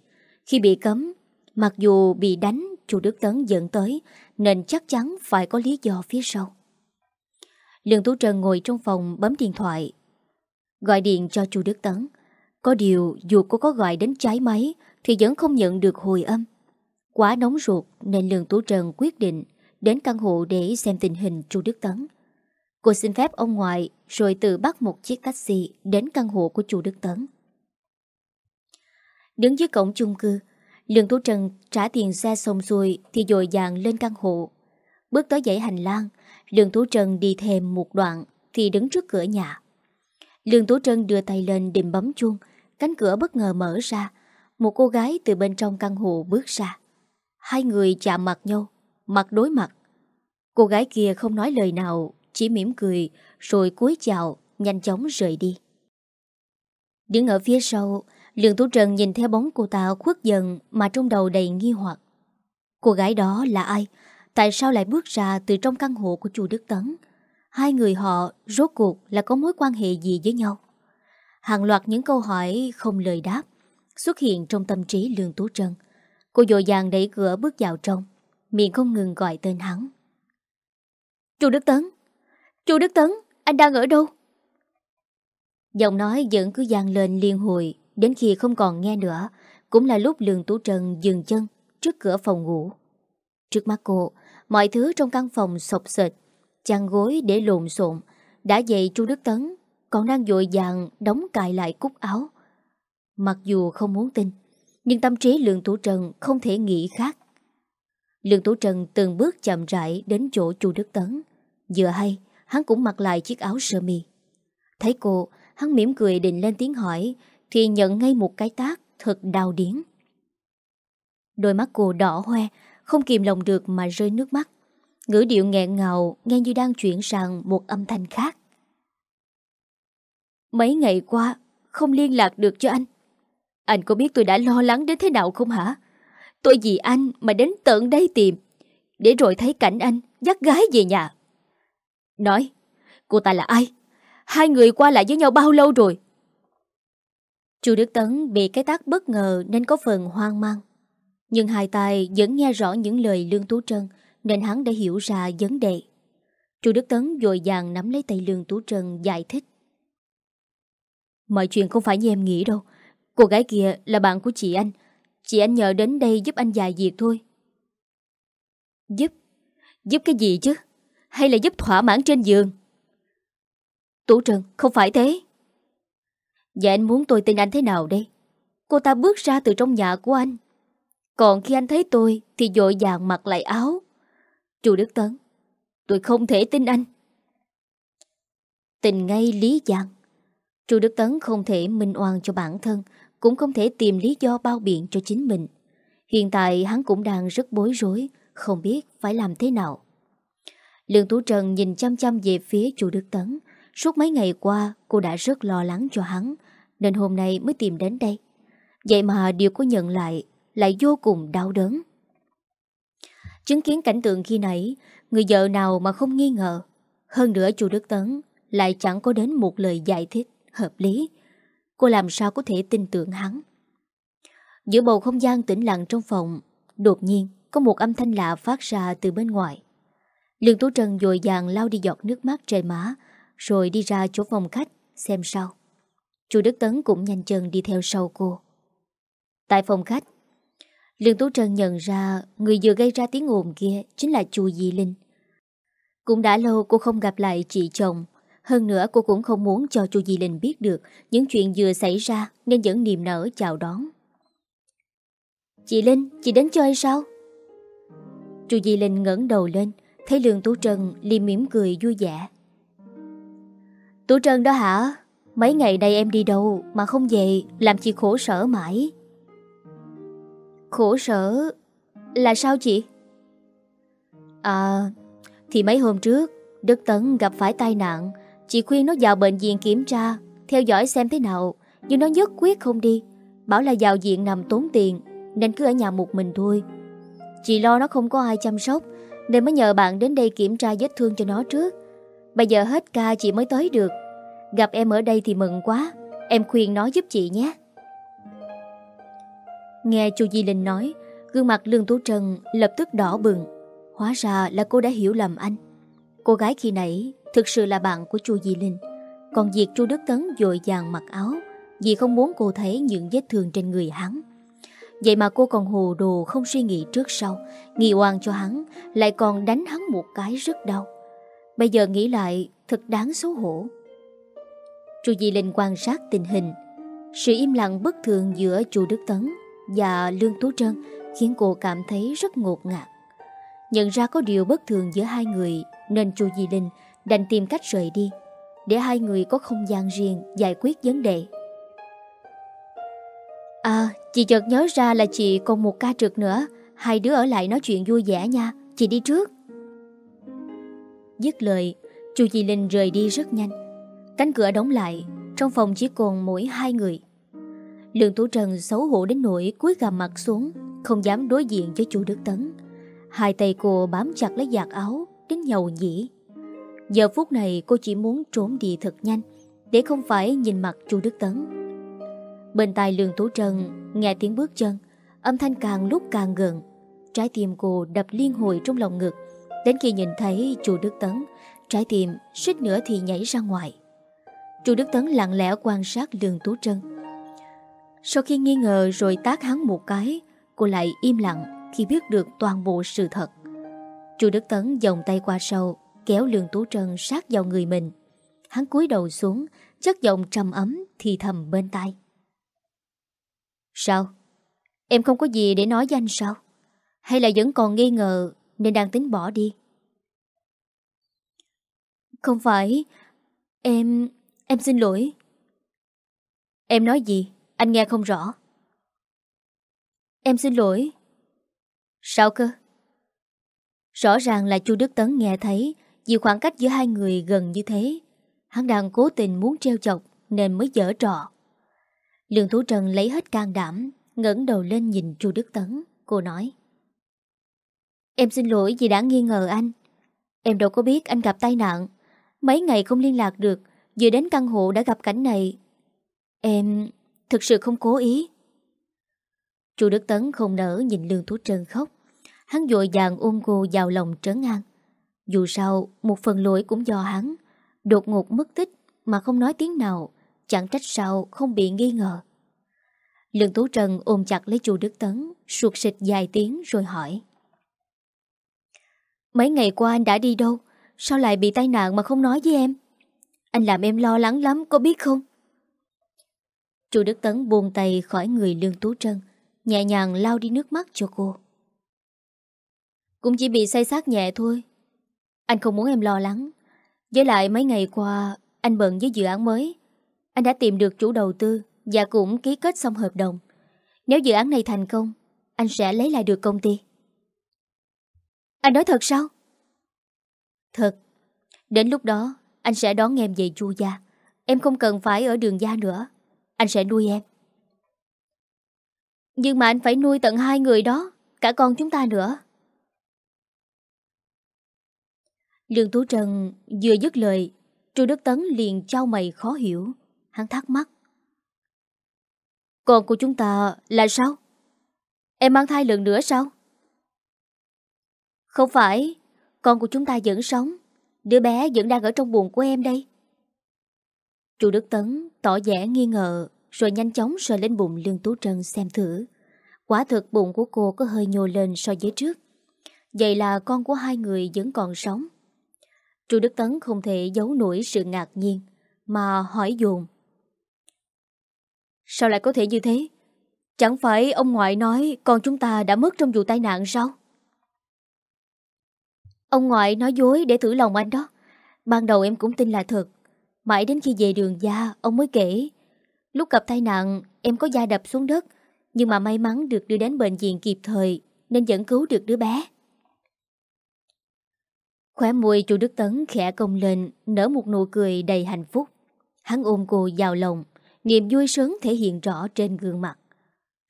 Khi bị cấm, mặc dù bị đánh chu Đức Tấn dẫn tới nên chắc chắn phải có lý do phía sau. Lương Tú Trần ngồi trong phòng bấm điện thoại. Gọi điện cho chu Đức Tấn. Có điều dù cô có gọi đến trái máy thì vẫn không nhận được hồi âm. Quá nóng ruột nên Lương Tú Trần quyết định đến căn hộ để xem tình hình chu Đức Tấn. Cô xin phép ông ngoại rồi tự bắt một chiếc taxi đến căn hộ của chu Đức Tấn. Đứng dưới cổng chung cư, Lương Tú Trần trả tiền xe xong xuôi thì dội dàng lên căn hộ. Bước tới dãy hành lang, Lương Tú Trần đi thêm một đoạn thì đứng trước cửa nhà. Lương Tú Trân đưa tay lên định bấm chuông, cánh cửa bất ngờ mở ra. Một cô gái từ bên trong căn hộ bước ra. Hai người chạm mặt nhau, mặt đối mặt. Cô gái kia không nói lời nào, chỉ mỉm cười, rồi cúi chào, nhanh chóng rời đi. Đứng ở phía sau, Lương Tú Trần nhìn theo bóng cô ta khuất dần mà trong đầu đầy nghi hoặc. Cô gái đó là ai? Tại sao lại bước ra từ trong căn hộ của chu Đức Tấn? Hai người họ rốt cuộc là có mối quan hệ gì với nhau? Hàng loạt những câu hỏi không lời đáp xuất hiện trong tâm trí Lương Tú Trân. Cô dội dàng đẩy cửa bước vào trong, miệng không ngừng gọi tên hắn. Chu Đức Tấn! Chu Đức Tấn! Anh đang ở đâu? Giọng nói vẫn cứ gian lên liên hồi Đến khi không còn nghe nữa, Cũng là lúc Lương Tú Trần dừng chân Trước cửa phòng ngủ. Trước mắt cô, Mọi thứ trong căn phòng sọc sệt, Chăn gối để lộn xộn, Đã dậy chu Đức Tấn Còn đang dội dàng đóng cài lại cúc áo. Mặc dù không muốn tin, Nhưng tâm trí Lương Tú Trần Không thể nghĩ khác. Lương Tú Trần từng bước chậm rãi Đến chỗ chu Đức Tấn. Vừa hay, hắn cũng mặc lại chiếc áo sơ mi. Thấy cô, Hắn mỉm cười định lên tiếng hỏi thì nhận ngay một cái tác thật đau điến. Đôi mắt cô đỏ hoe, không kìm lòng được mà rơi nước mắt. Ngữ điệu nghẹn ngào nghe như đang chuyển sang một âm thanh khác. Mấy ngày qua không liên lạc được cho anh. Anh có biết tôi đã lo lắng đến thế nào không hả? Tôi vì anh mà đến tận đây tìm, để rồi thấy cảnh anh dắt gái về nhà. Nói, cô ta là ai? Hai người qua lại với nhau bao lâu rồi? Chu Đức Tấn bị cái tác bất ngờ nên có phần hoang mang. Nhưng hai tay vẫn nghe rõ những lời Lương Tú Trân nên hắn đã hiểu ra vấn đề. Chu Đức Tấn dội dàng nắm lấy tay Lương Tú Trân giải thích. Mọi chuyện không phải như em nghĩ đâu. Cô gái kia là bạn của chị anh. Chị anh nhờ đến đây giúp anh giải việc thôi. Giúp? Giúp cái gì chứ? Hay là giúp thỏa mãn trên giường? Tú Trần, không phải thế. Vậy anh muốn tôi tin anh thế nào đây? Cô ta bước ra từ trong nhà của anh. Còn khi anh thấy tôi thì dội vàng mặc lại áo. Chu Đức Tấn, tôi không thể tin anh. Tình ngay Lý Giang. Chu Đức Tấn không thể minh oan cho bản thân, cũng không thể tìm lý do bao biện cho chính mình. Hiện tại hắn cũng đang rất bối rối, không biết phải làm thế nào. Lương Tú Trần nhìn chăm chăm về phía Chu Đức Tấn. Suốt mấy ngày qua, cô đã rất lo lắng cho hắn, nên hôm nay mới tìm đến đây. Vậy mà điều cô nhận lại lại vô cùng đau đớn. Chứng kiến cảnh tượng khi nãy, người vợ nào mà không nghi ngờ. Hơn nữa chú Đức Tấn lại chẳng có đến một lời giải thích hợp lý. Cô làm sao có thể tin tưởng hắn? Giữa bầu không gian tĩnh lặng trong phòng, đột nhiên có một âm thanh lạ phát ra từ bên ngoài. Lương Tú trần dội dàng lau đi giọt nước mắt trên má, rồi đi ra chỗ phòng khách, xem sao. Chu Đức Tấn cũng nhanh chân đi theo sau cô. Tại phòng khách, Lương Tú Trân nhận ra người vừa gây ra tiếng ồn kia chính là Chu Di Linh. Cũng đã lâu cô không gặp lại chị chồng, hơn nữa cô cũng không muốn cho Chu Di Linh biết được những chuyện vừa xảy ra nên vẫn niềm nở chào đón. Chị Linh, chị đến chơi sao? Chu Di Linh ngẩng đầu lên, thấy Lương Tú Trân liêm mỉm cười vui vẻ. Tú Trân đó hả? Mấy ngày đây em đi đâu mà không về? Làm chị khổ sở mãi. Khổ sở? Là sao chị? À, thì mấy hôm trước Đức Tấn gặp phải tai nạn. Chị khuyên nó vào bệnh viện kiểm tra Theo dõi xem thế nào. Nhưng nó nhất quyết không đi. Bảo là vào viện nằm tốn tiền Nên cứ ở nhà một mình thôi. Chị lo nó không có ai chăm sóc Nên mới nhờ bạn đến đây kiểm tra vết thương cho nó trước. Bây giờ hết ca chị mới tới được. Gặp em ở đây thì mừng quá. Em khuyên nó giúp chị nhé. Nghe chu Di Linh nói, Gương mặt Lương Tú Trân lập tức đỏ bừng. Hóa ra là cô đã hiểu lầm anh. Cô gái khi nãy Thực sự là bạn của chu Di Linh. Còn việc chu Đức Tấn dội vàng mặc áo, Vì không muốn cô thấy những vết thương trên người hắn. Vậy mà cô còn hồ đồ không suy nghĩ trước sau. Nghi oan cho hắn, Lại còn đánh hắn một cái rất đau. Bây giờ nghĩ lại, Thật đáng xấu hổ. Chu Di Linh quan sát tình hình. Sự im lặng bất thường giữa chu Đức Tấn Và Lương Tú Trân Khiến cô cảm thấy rất ngột ngạt. Nhận ra có điều bất thường giữa hai người, Nên chu Di Linh đành tìm cách rời đi, Để hai người có không gian riêng Giải quyết vấn đề. À chị chợt nhớ ra là chị còn một ca trực nữa. Hai đứa ở lại nói chuyện vui vẻ nha. Chị đi trước. Dứt lời, chu Di Linh rời đi rất nhanh. Cánh cửa đóng lại, Trong phòng chỉ còn mỗi hai người. Lương Tú Trần xấu hổ đến nỗi cúi gằm mặt xuống, Không dám đối diện với chu Đức Tấn. Hai tay cô bám chặt lấy giặt áo Đến nhầu nhĩ. Giờ phút này cô chỉ muốn trốn đi thật nhanh, Để không phải nhìn mặt chu Đức Tấn. Bên tai Lương Tú Trần Nghe tiếng bước chân, Âm thanh càng lúc càng gần. Trái tim cô đập liên hồi trong lòng ngực, Đến khi nhìn thấy chu Đức Tấn, Trái tim suýt nữa thì nhảy ra ngoài chu Đức Tấn lặng lẽ quan sát Lương Tú Trân Sau khi nghi ngờ rồi tác hắn một cái Cô lại im lặng khi biết được toàn bộ sự thật chu Đức Tấn vòng tay qua sau kéo Lương Tú Trân sát vào người mình. Hắn cúi đầu xuống, chất giọng trầm ấm thì thầm bên tai. Sao? Em không có gì để nói với anh sao? Hay là vẫn còn nghi ngờ nên đang tính bỏ đi? Không phải, em em xin lỗi. Em nói gì? Anh nghe không rõ. Em xin lỗi. Sao cơ? Rõ ràng là chu Đức Tấn nghe thấy, vì khoảng cách giữa hai người gần như thế, Hắn đang cố tình muốn treo chọc Nên mới dở trò Lương Tú Trần lấy hết can đảm, ngẩng đầu lên nhìn chu Đức Tấn Cô nói, Em xin lỗi vì đã nghi ngờ anh Em đâu có biết anh gặp tai nạn Mấy ngày không liên lạc được Vừa đến căn hộ đã gặp cảnh này Em thực sự không cố ý chu Đức Tấn không nỡ nhìn Lương Thú Trân khóc Hắn vội vàng ôm cô vào lòng trấn an dù sao, một phần lỗi cũng do hắn. Đột ngột mất tích mà không nói tiếng nào, chẳng trách sao không bị nghi ngờ. Lương Tú Trần ôm chặt lấy chu Đức Tấn, suột xịt dài tiếng rồi hỏi. Mấy ngày qua anh đã đi đâu? Sao lại bị tai nạn mà không nói với em? Anh làm em lo lắng lắm, có biết không? Chu Đức Tấn buông tay khỏi người Lương Tú Trân, nhẹ nhàng lau đi nước mắt cho cô. Cũng chỉ bị say sát nhẹ thôi. Anh không muốn em lo lắng. Với lại mấy ngày qua, anh bận với dự án mới. Anh đã tìm được chủ đầu tư và cũng ký kết xong hợp đồng. Nếu dự án này thành công, anh sẽ lấy lại được công ty. Anh nói thật sao? Thật. Đến lúc đó, anh sẽ đón em về chu gia. Em không cần phải ở đường gia nữa. Anh sẽ nuôi em. Nhưng mà anh phải nuôi tận hai người đó, cả con chúng ta nữa. Lương Tú Trần vừa dứt lời, Chu Đức Tấn liền trao mày khó hiểu. Hắn thắc mắc. Con của chúng ta là sao? Em mang thai lần nữa sao? Không phải, con của chúng ta vẫn sống. Đứa bé vẫn đang ở trong buồng của em đây. Chu Đức Tấn tỏ vẻ nghi ngờ rồi nhanh chóng sờ lên bụng Lương Tú Trân xem thử. Quả thực bụng của cô có hơi nhô lên so với trước. Vậy là con của hai người vẫn còn sống. Chu Đức Tấn không thể giấu nổi sự ngạc nhiên, mà hỏi dồn. Sao lại có thể như thế? Chẳng phải ông ngoại nói con chúng ta đã mất trong vụ tai nạn sao? Ông ngoại nói dối để thử lòng anh đó. Ban đầu em cũng tin là thật. Mãi đến khi về đường gia, ông mới kể. Lúc gặp tai nạn, em có da đập xuống đất, nhưng mà may mắn được đưa đến bệnh viện kịp thời, nên vẫn cứu được đứa bé. Khóe môi chú Đức Tấn khẽ công lên, nở một nụ cười đầy hạnh phúc. Hắn ôm cô vào lòng, niềm vui sướng thể hiện rõ trên gương mặt.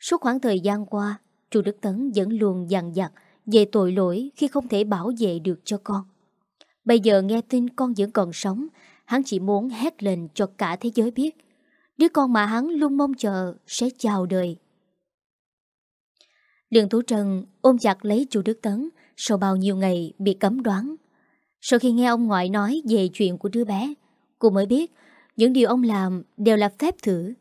Suốt khoảng thời gian qua, chú Đức Tấn vẫn luôn dằn dặt về tội lỗi khi không thể bảo vệ được cho con. Bây giờ nghe tin con vẫn còn sống, hắn chỉ muốn hét lên cho cả thế giới biết. Đứa con mà hắn luôn mong chờ sẽ chào đời. Đường Tú Trần ôm chặt lấy chú Đức Tấn sau bao nhiêu ngày bị cấm đoán sau khi nghe ông ngoại nói về chuyện của đứa bé, cô mới biết những điều ông làm đều là phép thử.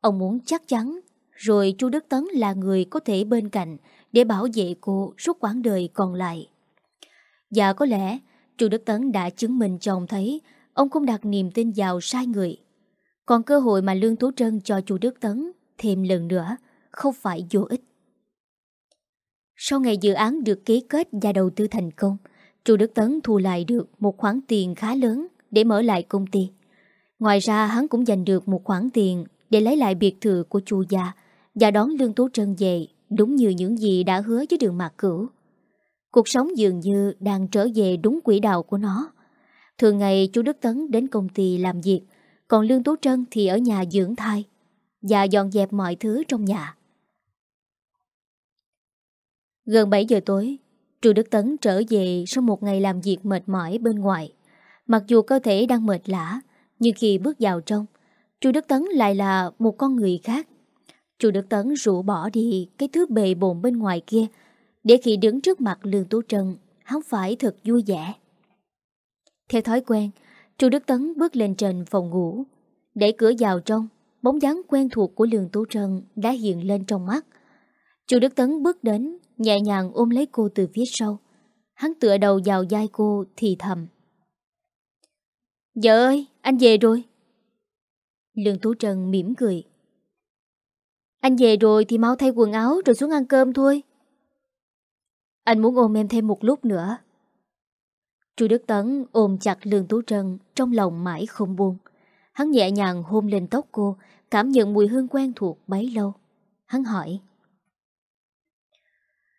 Ông muốn chắc chắn, rồi chu Đức Tấn là người có thể bên cạnh để bảo vệ cô suốt quãng đời còn lại. Và có lẽ chu Đức Tấn đã chứng minh cho ông thấy ông không đặt niềm tin vào sai người. Còn cơ hội mà Lương Tú Trân cho chu Đức Tấn thêm lần nữa không phải vô ích. Sau ngày dự án được ký kết và đầu tư thành công, Chu Đức Tấn thu lại được một khoản tiền khá lớn để mở lại công ty. Ngoài ra hắn cũng giành được một khoản tiền để lấy lại biệt thự của chu gia và đón Lương Tố Trân về đúng như những gì đã hứa với đường mạc cửu. Cuộc sống dường như đang trở về đúng quỹ đạo của nó. Thường ngày chú Đức Tấn đến công ty làm việc, còn Lương Tố Trân thì ở nhà dưỡng thai và dọn dẹp mọi thứ trong nhà. Gần 7 giờ tối, chú Đức Tấn trở về sau một ngày làm việc mệt mỏi bên ngoài. Mặc dù cơ thể đang mệt lã, nhưng khi bước vào trong, chú Đức Tấn lại là một con người khác. Chu Đức Tấn rủ bỏ đi cái thứ bề bồn bên ngoài kia, để khi đứng trước mặt Lương Tú Trân, hắn phải thật vui vẻ. Theo thói quen, Chu Đức Tấn bước lên trên phòng ngủ, đẩy cửa vào trong, bóng dáng quen thuộc của Lương Tú Trân đã hiện lên trong mắt. Chu Đức Tấn bước đến, Nhẹ nhàng ôm lấy cô từ phía sau Hắn tựa đầu vào vai cô thì thầm Vợ ơi, anh về rồi Lương Tú trân mỉm cười anh về rồi thì mau thay quần áo rồi xuống ăn cơm thôi Anh muốn ôm em thêm một lúc nữa Chu Đức Tấn ôm chặt Lương Tú Trân trong lòng mãi không buông. Hắn nhẹ nhàng hôn lên tóc cô, cảm nhận mùi hương quen thuộc bấy lâu. Hắn hỏi.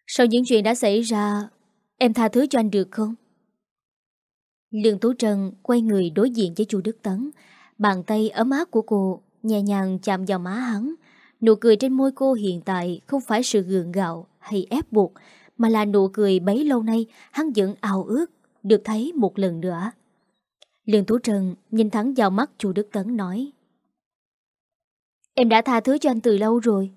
Sau những chuyện đã xảy ra Em tha thứ cho anh được không? Lương Tú Trân quay người đối diện với chu Đức Tấn Bàn tay ấm áp của cô Nhẹ nhàng chạm vào má hắn Nụ cười trên môi cô hiện tại Không phải sự gượng gạo hay ép buộc Mà là nụ cười bấy lâu nay Hắn vẫn ao ước Được thấy một lần nữa Lương Tú Trân nhìn thẳng vào mắt chu Đức Tấn nói Em đã tha thứ cho anh từ lâu rồi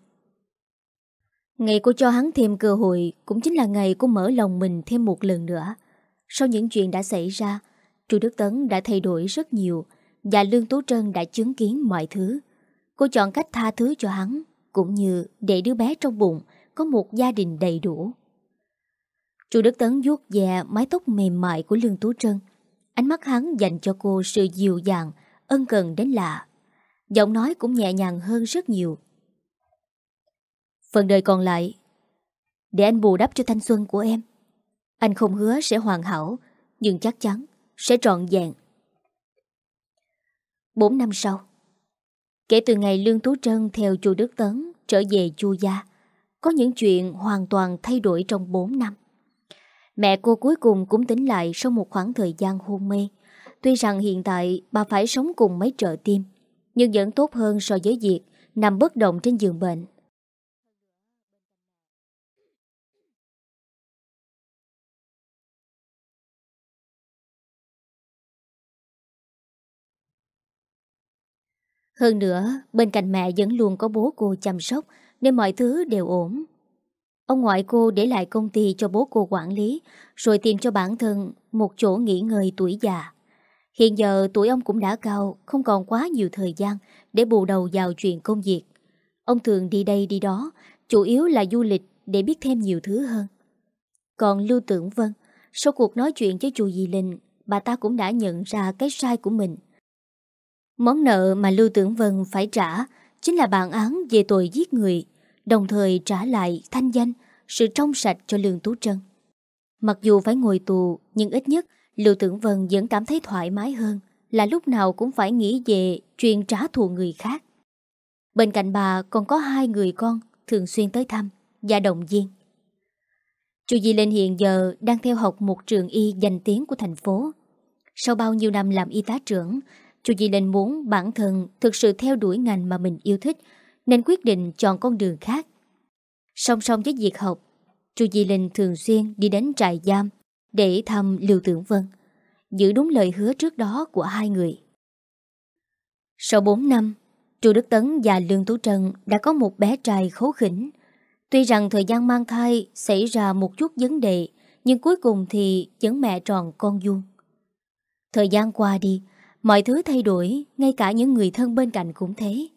Ngày cô cho hắn thêm cơ hội cũng chính là ngày cô mở lòng mình thêm một lần nữa. Sau những chuyện đã xảy ra, Chu Đức Tấn đã thay đổi rất nhiều và Lương Tú Trân đã chứng kiến mọi thứ. Cô chọn cách tha thứ cho hắn cũng như để đứa bé trong bụng có một gia đình đầy đủ. Chu Đức Tấn vuốt ve mái tóc mềm mại của Lương Tú Trân. Ánh mắt hắn dành cho cô sự dịu dàng, ân cần đến lạ. Giọng nói cũng nhẹ nhàng hơn rất nhiều. Phần đời còn lại, để anh bù đắp cho thanh xuân của em. Anh không hứa sẽ hoàn hảo, nhưng chắc chắn sẽ trọn vẹn. Bốn năm sau, kể từ ngày Lương Tú Trân theo chu Đức Tấn trở về chu gia, có những chuyện hoàn toàn thay đổi trong 4 năm. Mẹ cô cuối cùng cũng tỉnh lại sau một khoảng thời gian hôn mê. Tuy rằng hiện tại bà phải sống cùng mấy trợ tim, nhưng vẫn tốt hơn so với việc nằm bất động trên giường bệnh. Hơn nữa, bên cạnh mẹ vẫn luôn có bố cô chăm sóc nên mọi thứ đều ổn. Ông ngoại cô để lại công ty cho bố cô quản lý rồi tìm cho bản thân một chỗ nghỉ ngơi tuổi già. Hiện giờ tuổi ông cũng đã cao, không còn quá nhiều thời gian để bù đầu vào chuyện công việc. Ông thường đi đây đi đó, chủ yếu là du lịch để biết thêm nhiều thứ hơn. Còn Lưu Tưởng Vân, sau cuộc nói chuyện với chùa Di Linh, bà ta cũng đã nhận ra cái sai của mình. Món nợ mà Lưu Tưởng Vân phải trả chính là bản án về tội giết người, đồng thời trả lại thanh danh, sự trong sạch cho Lương Tú Trân. Mặc dù phải ngồi tù, nhưng ít nhất Lưu Tưởng Vân vẫn cảm thấy thoải mái hơn là lúc nào cũng phải nghĩ về chuyện trả thù người khác. Bên cạnh bà còn có hai người con thường xuyên tới thăm và động viên. Chu Di Linh hiện giờ đang theo học một trường y danh tiếng của thành phố. Sau bao nhiêu năm làm y tá trưởng, Chu Di Linh muốn bản thân thực sự theo đuổi ngành mà mình yêu thích nên quyết định chọn con đường khác. Song song với việc học, Chu Di Linh thường xuyên đi đến trại giam để thăm Lưu Tưởng Vân, giữ đúng lời hứa trước đó của hai người. Sau 4 năm, Chu Đức Tấn và Lương Tú Trân đã có một bé trai khấu khỉnh. Tuy rằng thời gian mang thai xảy ra một chút vấn đề, nhưng cuối cùng thì vẫn mẹ tròn con vuông. Thời gian qua đi, mọi thứ thay đổi, ngay cả những người thân bên cạnh cũng thế.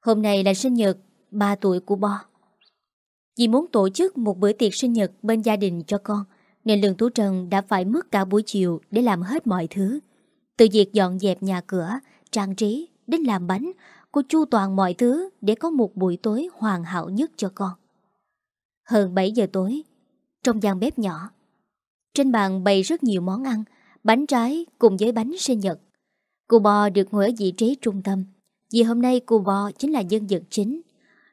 Hôm nay là sinh nhật 3 tuổi của Bo. Vì muốn tổ chức một bữa tiệc sinh nhật bên gia đình cho con, nên Lương Tú Trần đã phải mất cả buổi chiều để làm hết mọi thứ. Từ việc dọn dẹp nhà cửa, trang trí, đến làm bánh, cô chu toàn mọi thứ để có một buổi tối hoàn hảo nhất cho con. Hơn 7 giờ tối, trong gian bếp nhỏ, trên bàn bày rất nhiều món ăn, bánh trái cùng với bánh sinh nhật. Cô bò được ngồi ở vị trí trung tâm, vì hôm nay cô bò chính là dân vật chính.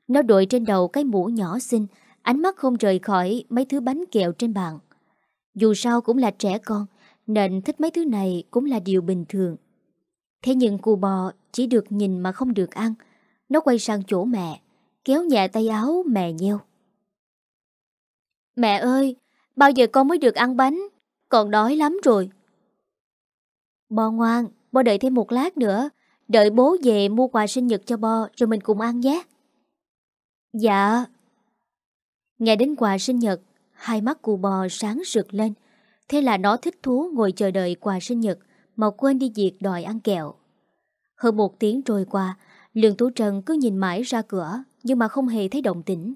Nó đội trên đầu cái mũ nhỏ xinh, ánh mắt không rời khỏi mấy thứ bánh kẹo trên bàn. Dù sao cũng là trẻ con, nên thích mấy thứ này cũng là điều bình thường. Thế nhưng cô bò chỉ được nhìn mà không được ăn. Nó quay sang chỗ mẹ, kéo nhẹ tay áo mẹ nheo. Mẹ ơi, bao giờ con mới được ăn bánh? Còn đói lắm rồi. Bò ngoan, bò đợi thêm một lát nữa. Đợi bố về mua quà sinh nhật cho bò rồi mình cùng ăn nhé. Dạ. Nghe đến quà sinh nhật, hai mắt cụ bò sáng rực lên. Thế là nó thích thú ngồi chờ đợi quà sinh nhật mà quên đi việc đòi ăn kẹo. Hơn một tiếng trôi qua, Lương Tú Trần cứ nhìn mãi ra cửa nhưng mà không hề thấy động tĩnh.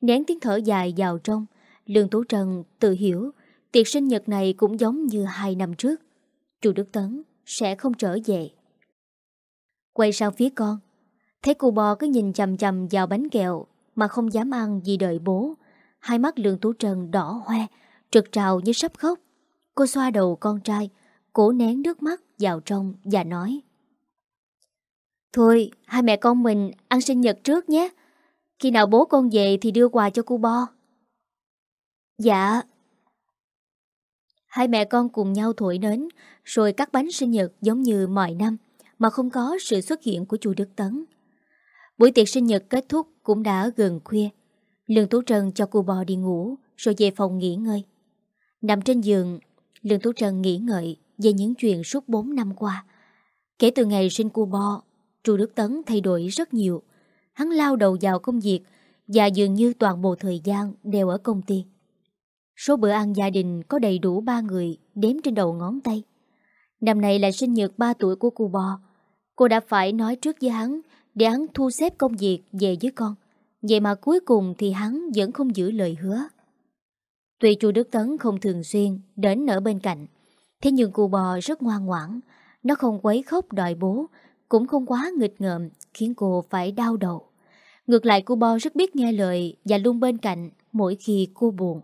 Nén tiếng thở dài vào trong, Lương Tú Trần tự hiểu tiệc sinh nhật này cũng giống như hai năm trước. Chu Đức Tấn sẽ không trở về. Quay sang phía con, thấy cô bò cứ nhìn chầm chầm vào bánh kẹo mà không dám ăn vì đợi bố. Hai mắt Lương Tú Trần đỏ hoe, trực trào như sắp khóc. Cô xoa đầu con trai, cố nén nước mắt vào trong và nói. Thôi, hai mẹ con mình ăn sinh nhật trước nhé. Khi nào bố con về thì đưa quà cho cô Bo. Dạ. Hai mẹ con cùng nhau thổi nến, rồi cắt bánh sinh nhật giống như mọi năm, mà không có sự xuất hiện của chú Đức Tấn. Buổi tiệc sinh nhật kết thúc cũng đã gần khuya. Lương Tú Trân cho cô bò đi ngủ, rồi về phòng nghỉ ngơi. Nằm trên giường, Lương Tú Trân nghĩ ngợi về những chuyện suốt 4 năm qua. Kể từ ngày sinh cô bò, Chu Đức Tấn thay đổi rất nhiều. Hắn lao đầu vào công việc và dường như toàn bộ thời gian đều ở công ty. Số bữa ăn gia đình có đầy đủ ba người đếm trên đầu ngón tay. Năm nay là sinh nhật 3 tuổi của cô bò. Cô đã phải nói trước với hắn để hắn thu xếp công việc về với con. Vậy mà cuối cùng thì hắn vẫn không giữ lời hứa. Tuy chu Đức Tấn không thường xuyên đến ở bên cạnh, thế nhưng cô bò rất ngoan ngoãn. Nó không quấy khóc đòi bố, cũng không quá nghịch ngợm khiến cô phải đau đầu. Ngược lại cô Bo rất biết nghe lời và luôn bên cạnh mỗi khi cô buồn.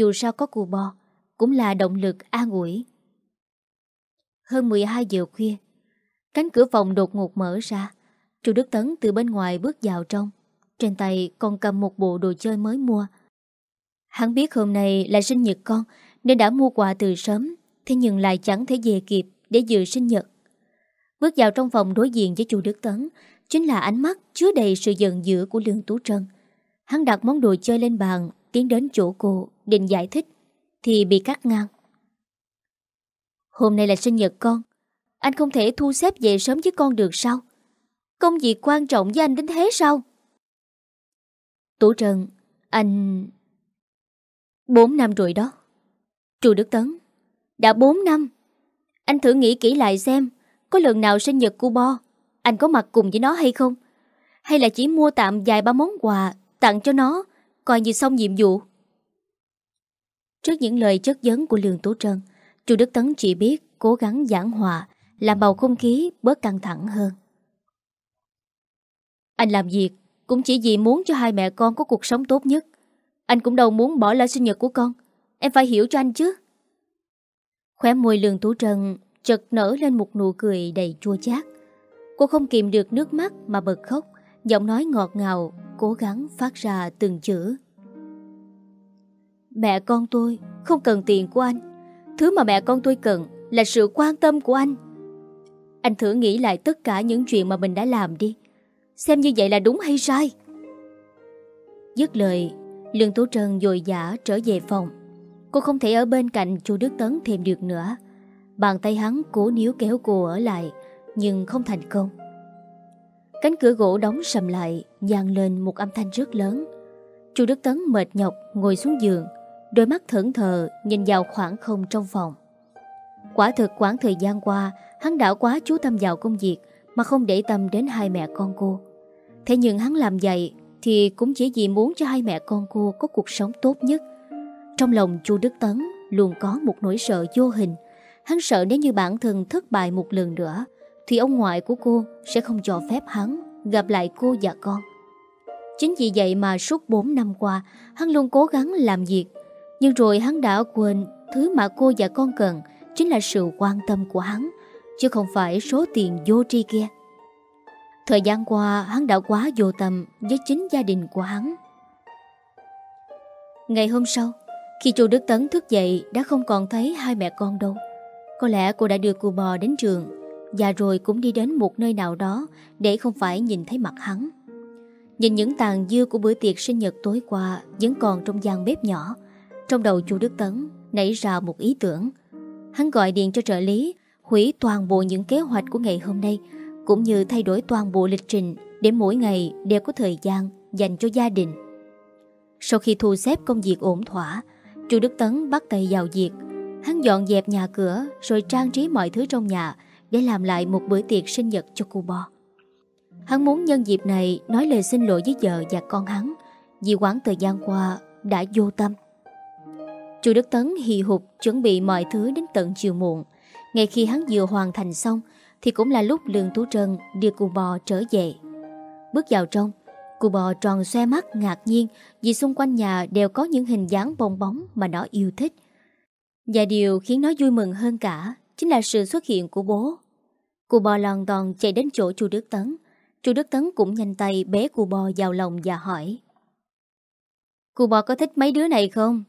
Dù sao có cô Bo, cũng là động lực an ủi. Hơn 12 giờ khuya, cánh cửa phòng đột ngột mở ra. Chu Đức Tấn từ bên ngoài bước vào trong. Trên tay còn cầm một bộ đồ chơi mới mua. Hắn biết hôm nay là sinh nhật con nên đã mua quà từ sớm, thế nhưng lại chẳng thể về kịp để dự sinh nhật. Bước vào trong phòng đối diện với chu Đức Tấn chính là ánh mắt chứa đầy sự giận dữ của Lương Tú Trân. Hắn đặt món đồ chơi lên bàn, tiến đến chỗ cô, định giải thích, thì bị cắt ngang. Hôm nay là sinh nhật con, anh không thể thu xếp về sớm với con được sao? Công việc quan trọng với anh đến thế sao? Tú Trần anh... Bốn năm rồi đó. Trù Đức Tấn, đã bốn năm. Anh thử nghĩ kỹ lại xem, có lần nào sinh nhật cô Bo Anh có mặt cùng với nó hay không Hay là chỉ mua tạm vài ba món quà Tặng cho nó Coi như xong nhiệm vụ. Trước những lời chất vấn của Lương Tú Trân Chu Đức Tấn chỉ biết Cố gắng giảng hòa Làm bầu không khí bớt căng thẳng hơn. Anh làm việc Cũng chỉ vì muốn cho hai mẹ con có cuộc sống tốt nhất. Anh cũng đâu muốn bỏ lỡ sinh nhật của con. Em phải hiểu cho anh chứ. Khóe môi Lương Tú Trân chợt nở lên một nụ cười đầy chua chát. Cô không kìm được nước mắt mà bật khóc, giọng nói ngọt ngào, cố gắng phát ra từng chữ. Mẹ con tôi không cần tiền của anh. Thứ mà mẹ con tôi cần là sự quan tâm của anh. Anh thử nghĩ lại tất cả những chuyện mà mình đã làm đi. Xem như vậy là đúng hay sai? Dứt lời, Lương Tú Trân dồi dã trở về phòng. Cô không thể ở bên cạnh chú Đức Tấn thêm được nữa. Bàn tay hắn cố níu kéo cô ở lại Nhưng không thành công Cánh cửa gỗ đóng sầm lại Dàn lên một âm thanh rất lớn. Chu Đức Tấn mệt nhọc ngồi xuống giường, Đôi mắt thẫn thờ Nhìn vào khoảng không trong phòng. Quả thực quãng thời gian qua, Hắn đã quá chú tâm vào công việc Mà không để tâm đến hai mẹ con cô. Thế nhưng hắn làm vậy Thì cũng chỉ vì muốn cho hai mẹ con cô Có cuộc sống tốt nhất. Trong lòng Chu Đức Tấn Luôn có một nỗi sợ vô hình. Hắn sợ nếu như bản thân thất bại một lần nữa thì ông ngoại của cô sẽ không cho phép hắn gặp lại cô và con. Chính vì vậy mà suốt 4 năm qua, Hắn luôn cố gắng làm việc. Nhưng rồi hắn đã quên Thứ mà cô và con cần Chính là sự quan tâm của hắn, Chứ không phải số tiền vô tri kia. Thời gian qua, hắn đã quá vô tâm Với chính gia đình của hắn. Ngày hôm sau, Khi chu Đức Tấn thức dậy, Đã không còn thấy hai mẹ con đâu. Có lẽ cô đã đưa cô bò đến trường và rồi cũng đi đến một nơi nào đó Để không phải nhìn thấy mặt hắn. Nhìn những tàn dư của bữa tiệc sinh nhật tối qua Vẫn còn trong gian bếp nhỏ, Trong đầu chu Đức Tấn Nảy ra một ý tưởng. Hắn gọi điện cho trợ lý, Hủy toàn bộ những kế hoạch của ngày hôm nay, Cũng như thay đổi toàn bộ lịch trình Để mỗi ngày đều có thời gian Dành cho gia đình. Sau khi thu xếp công việc ổn thỏa, chu Đức Tấn bắt tay vào việc. Hắn dọn dẹp nhà cửa rồi trang trí mọi thứ trong nhà để làm lại một bữa tiệc sinh nhật cho cô Bo. Hắn muốn nhân dịp này nói lời xin lỗi với vợ và con hắn vì quãng thời gian qua đã vô tâm. Chu Đức Tấn hì hục chuẩn bị mọi thứ đến tận chiều muộn. Ngay khi hắn vừa hoàn thành xong thì cũng là lúc Lương Tú Trân đưa cô bò trở về. Bước vào trong, cô bò tròn xoe mắt ngạc nhiên vì xung quanh nhà đều có những hình dáng bong bóng mà nó yêu thích. Và điều khiến nó vui mừng hơn cả chính là sự xuất hiện của bố. Cô bò lòn đòn chạy đến chỗ chu Đức Tấn. Chu Đức Tấn cũng nhanh tay bế cô bò vào lòng và hỏi. Cô bò có thích mấy đứa này không?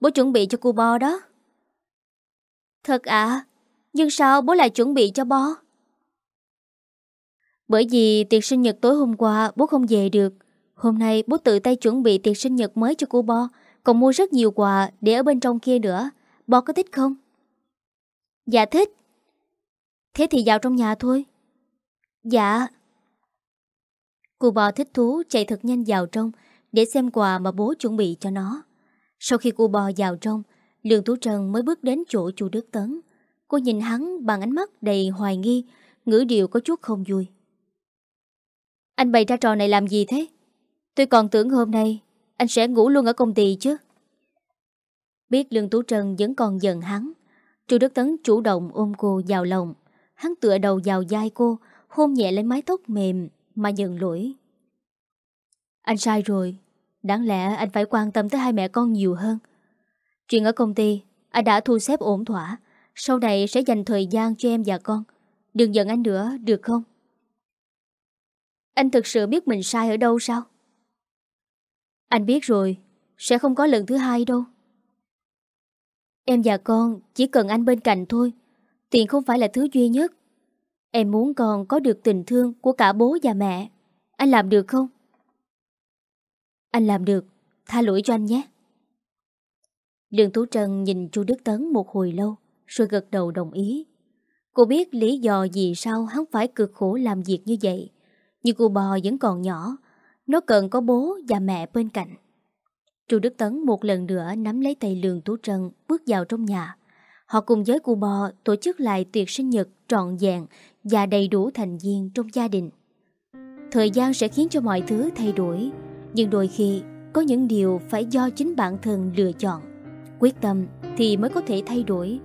Bố chuẩn bị cho cô bò đó. Thật ạ, nhưng sao bố lại chuẩn bị cho bò? Bởi vì tiệc sinh nhật tối hôm qua bố không về được. Hôm nay bố tự tay chuẩn bị tiệc sinh nhật mới cho cô Bo, còn mua rất nhiều quà để ở bên trong kia nữa. Bò có thích không? Dạ thích. Thế thì vào trong nhà thôi. Dạ. Cô bò thích thú chạy thật nhanh vào trong để xem quà mà bố chuẩn bị cho nó. Sau khi cô bò vào trong, Lương Tú Trần mới bước đến chỗ chu Đức Tấn. Cô nhìn hắn bằng ánh mắt đầy hoài nghi, ngữ điệu có chút không vui. Anh bày ra trò này làm gì thế? Tôi còn tưởng hôm nay anh sẽ ngủ luôn ở công ty chứ. Biết Lương Tú trần vẫn còn giận hắn. Chu Đức Tấn chủ động ôm cô vào lòng. Hắn tựa đầu vào vai cô, hôn nhẹ lên mái tóc mềm mà nhận lỗi. Anh sai rồi. Đáng lẽ anh phải quan tâm tới hai mẹ con nhiều hơn. Chuyện ở công ty, anh đã thu xếp ổn thỏa. Sau này sẽ dành thời gian cho em và con. Đừng giận anh nữa, được không? Anh thực sự biết mình sai ở đâu sao? Anh biết rồi, sẽ không có lần thứ hai đâu. Em và con chỉ cần anh bên cạnh thôi. Tiền không phải là thứ duy nhất. Em muốn con có được tình thương của cả bố và mẹ. Anh làm được không? Anh làm được, tha lỗi cho anh nhé. Đường Tú Trân nhìn chu Đức Tấn một hồi lâu, rồi gật đầu đồng ý. Cô biết lý do gì sao hắn phải cực khổ làm việc như vậy. Nhưng cô bò vẫn còn nhỏ, nó cần có bố và mẹ bên cạnh. Chu Đức Tấn một lần nữa nắm lấy tay Lương Tú Trân bước vào trong nhà. Họ cùng với cô bò tổ chức lại tiệc sinh nhật trọn vẹn và đầy đủ thành viên trong gia đình. Thời gian sẽ khiến cho mọi thứ thay đổi, nhưng đôi khi có những điều phải do chính bản thân lựa chọn. Quyết tâm thì mới có thể thay đổi.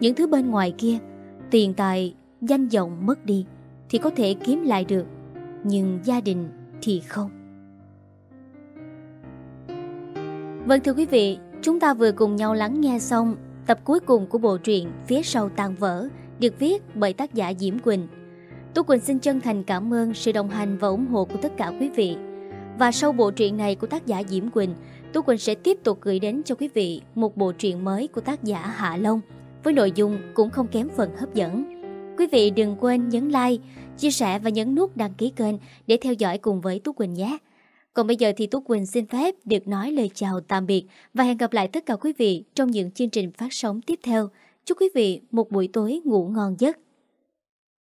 Những thứ bên ngoài kia, tiền tài, danh vọng mất đi thì có thể kiếm lại được, nhưng gia đình thì không. Vâng thưa quý vị, chúng ta vừa cùng nhau lắng nghe xong tập cuối cùng của bộ truyện Phía sau tàn vỡ được viết bởi tác giả Diễm Quỳnh. Tú Quỳnh xin chân thành cảm ơn sự đồng hành và ủng hộ của tất cả quý vị. Và sau bộ truyện này của tác giả Diễm Quỳnh, Tú Quỳnh sẽ tiếp tục gửi đến cho quý vị một bộ truyện mới của tác giả Hạ Long với nội dung cũng không kém phần hấp dẫn. Quý vị đừng quên nhấn like, chia sẻ và nhấn nút đăng ký kênh để theo dõi cùng với Tú Quỳnh nhé. Còn bây giờ thì Tú Quỳnh xin phép được nói lời chào tạm biệt và hẹn gặp lại tất cả quý vị trong những chương trình phát sóng tiếp theo. Chúc quý vị một buổi tối ngủ ngon giấc.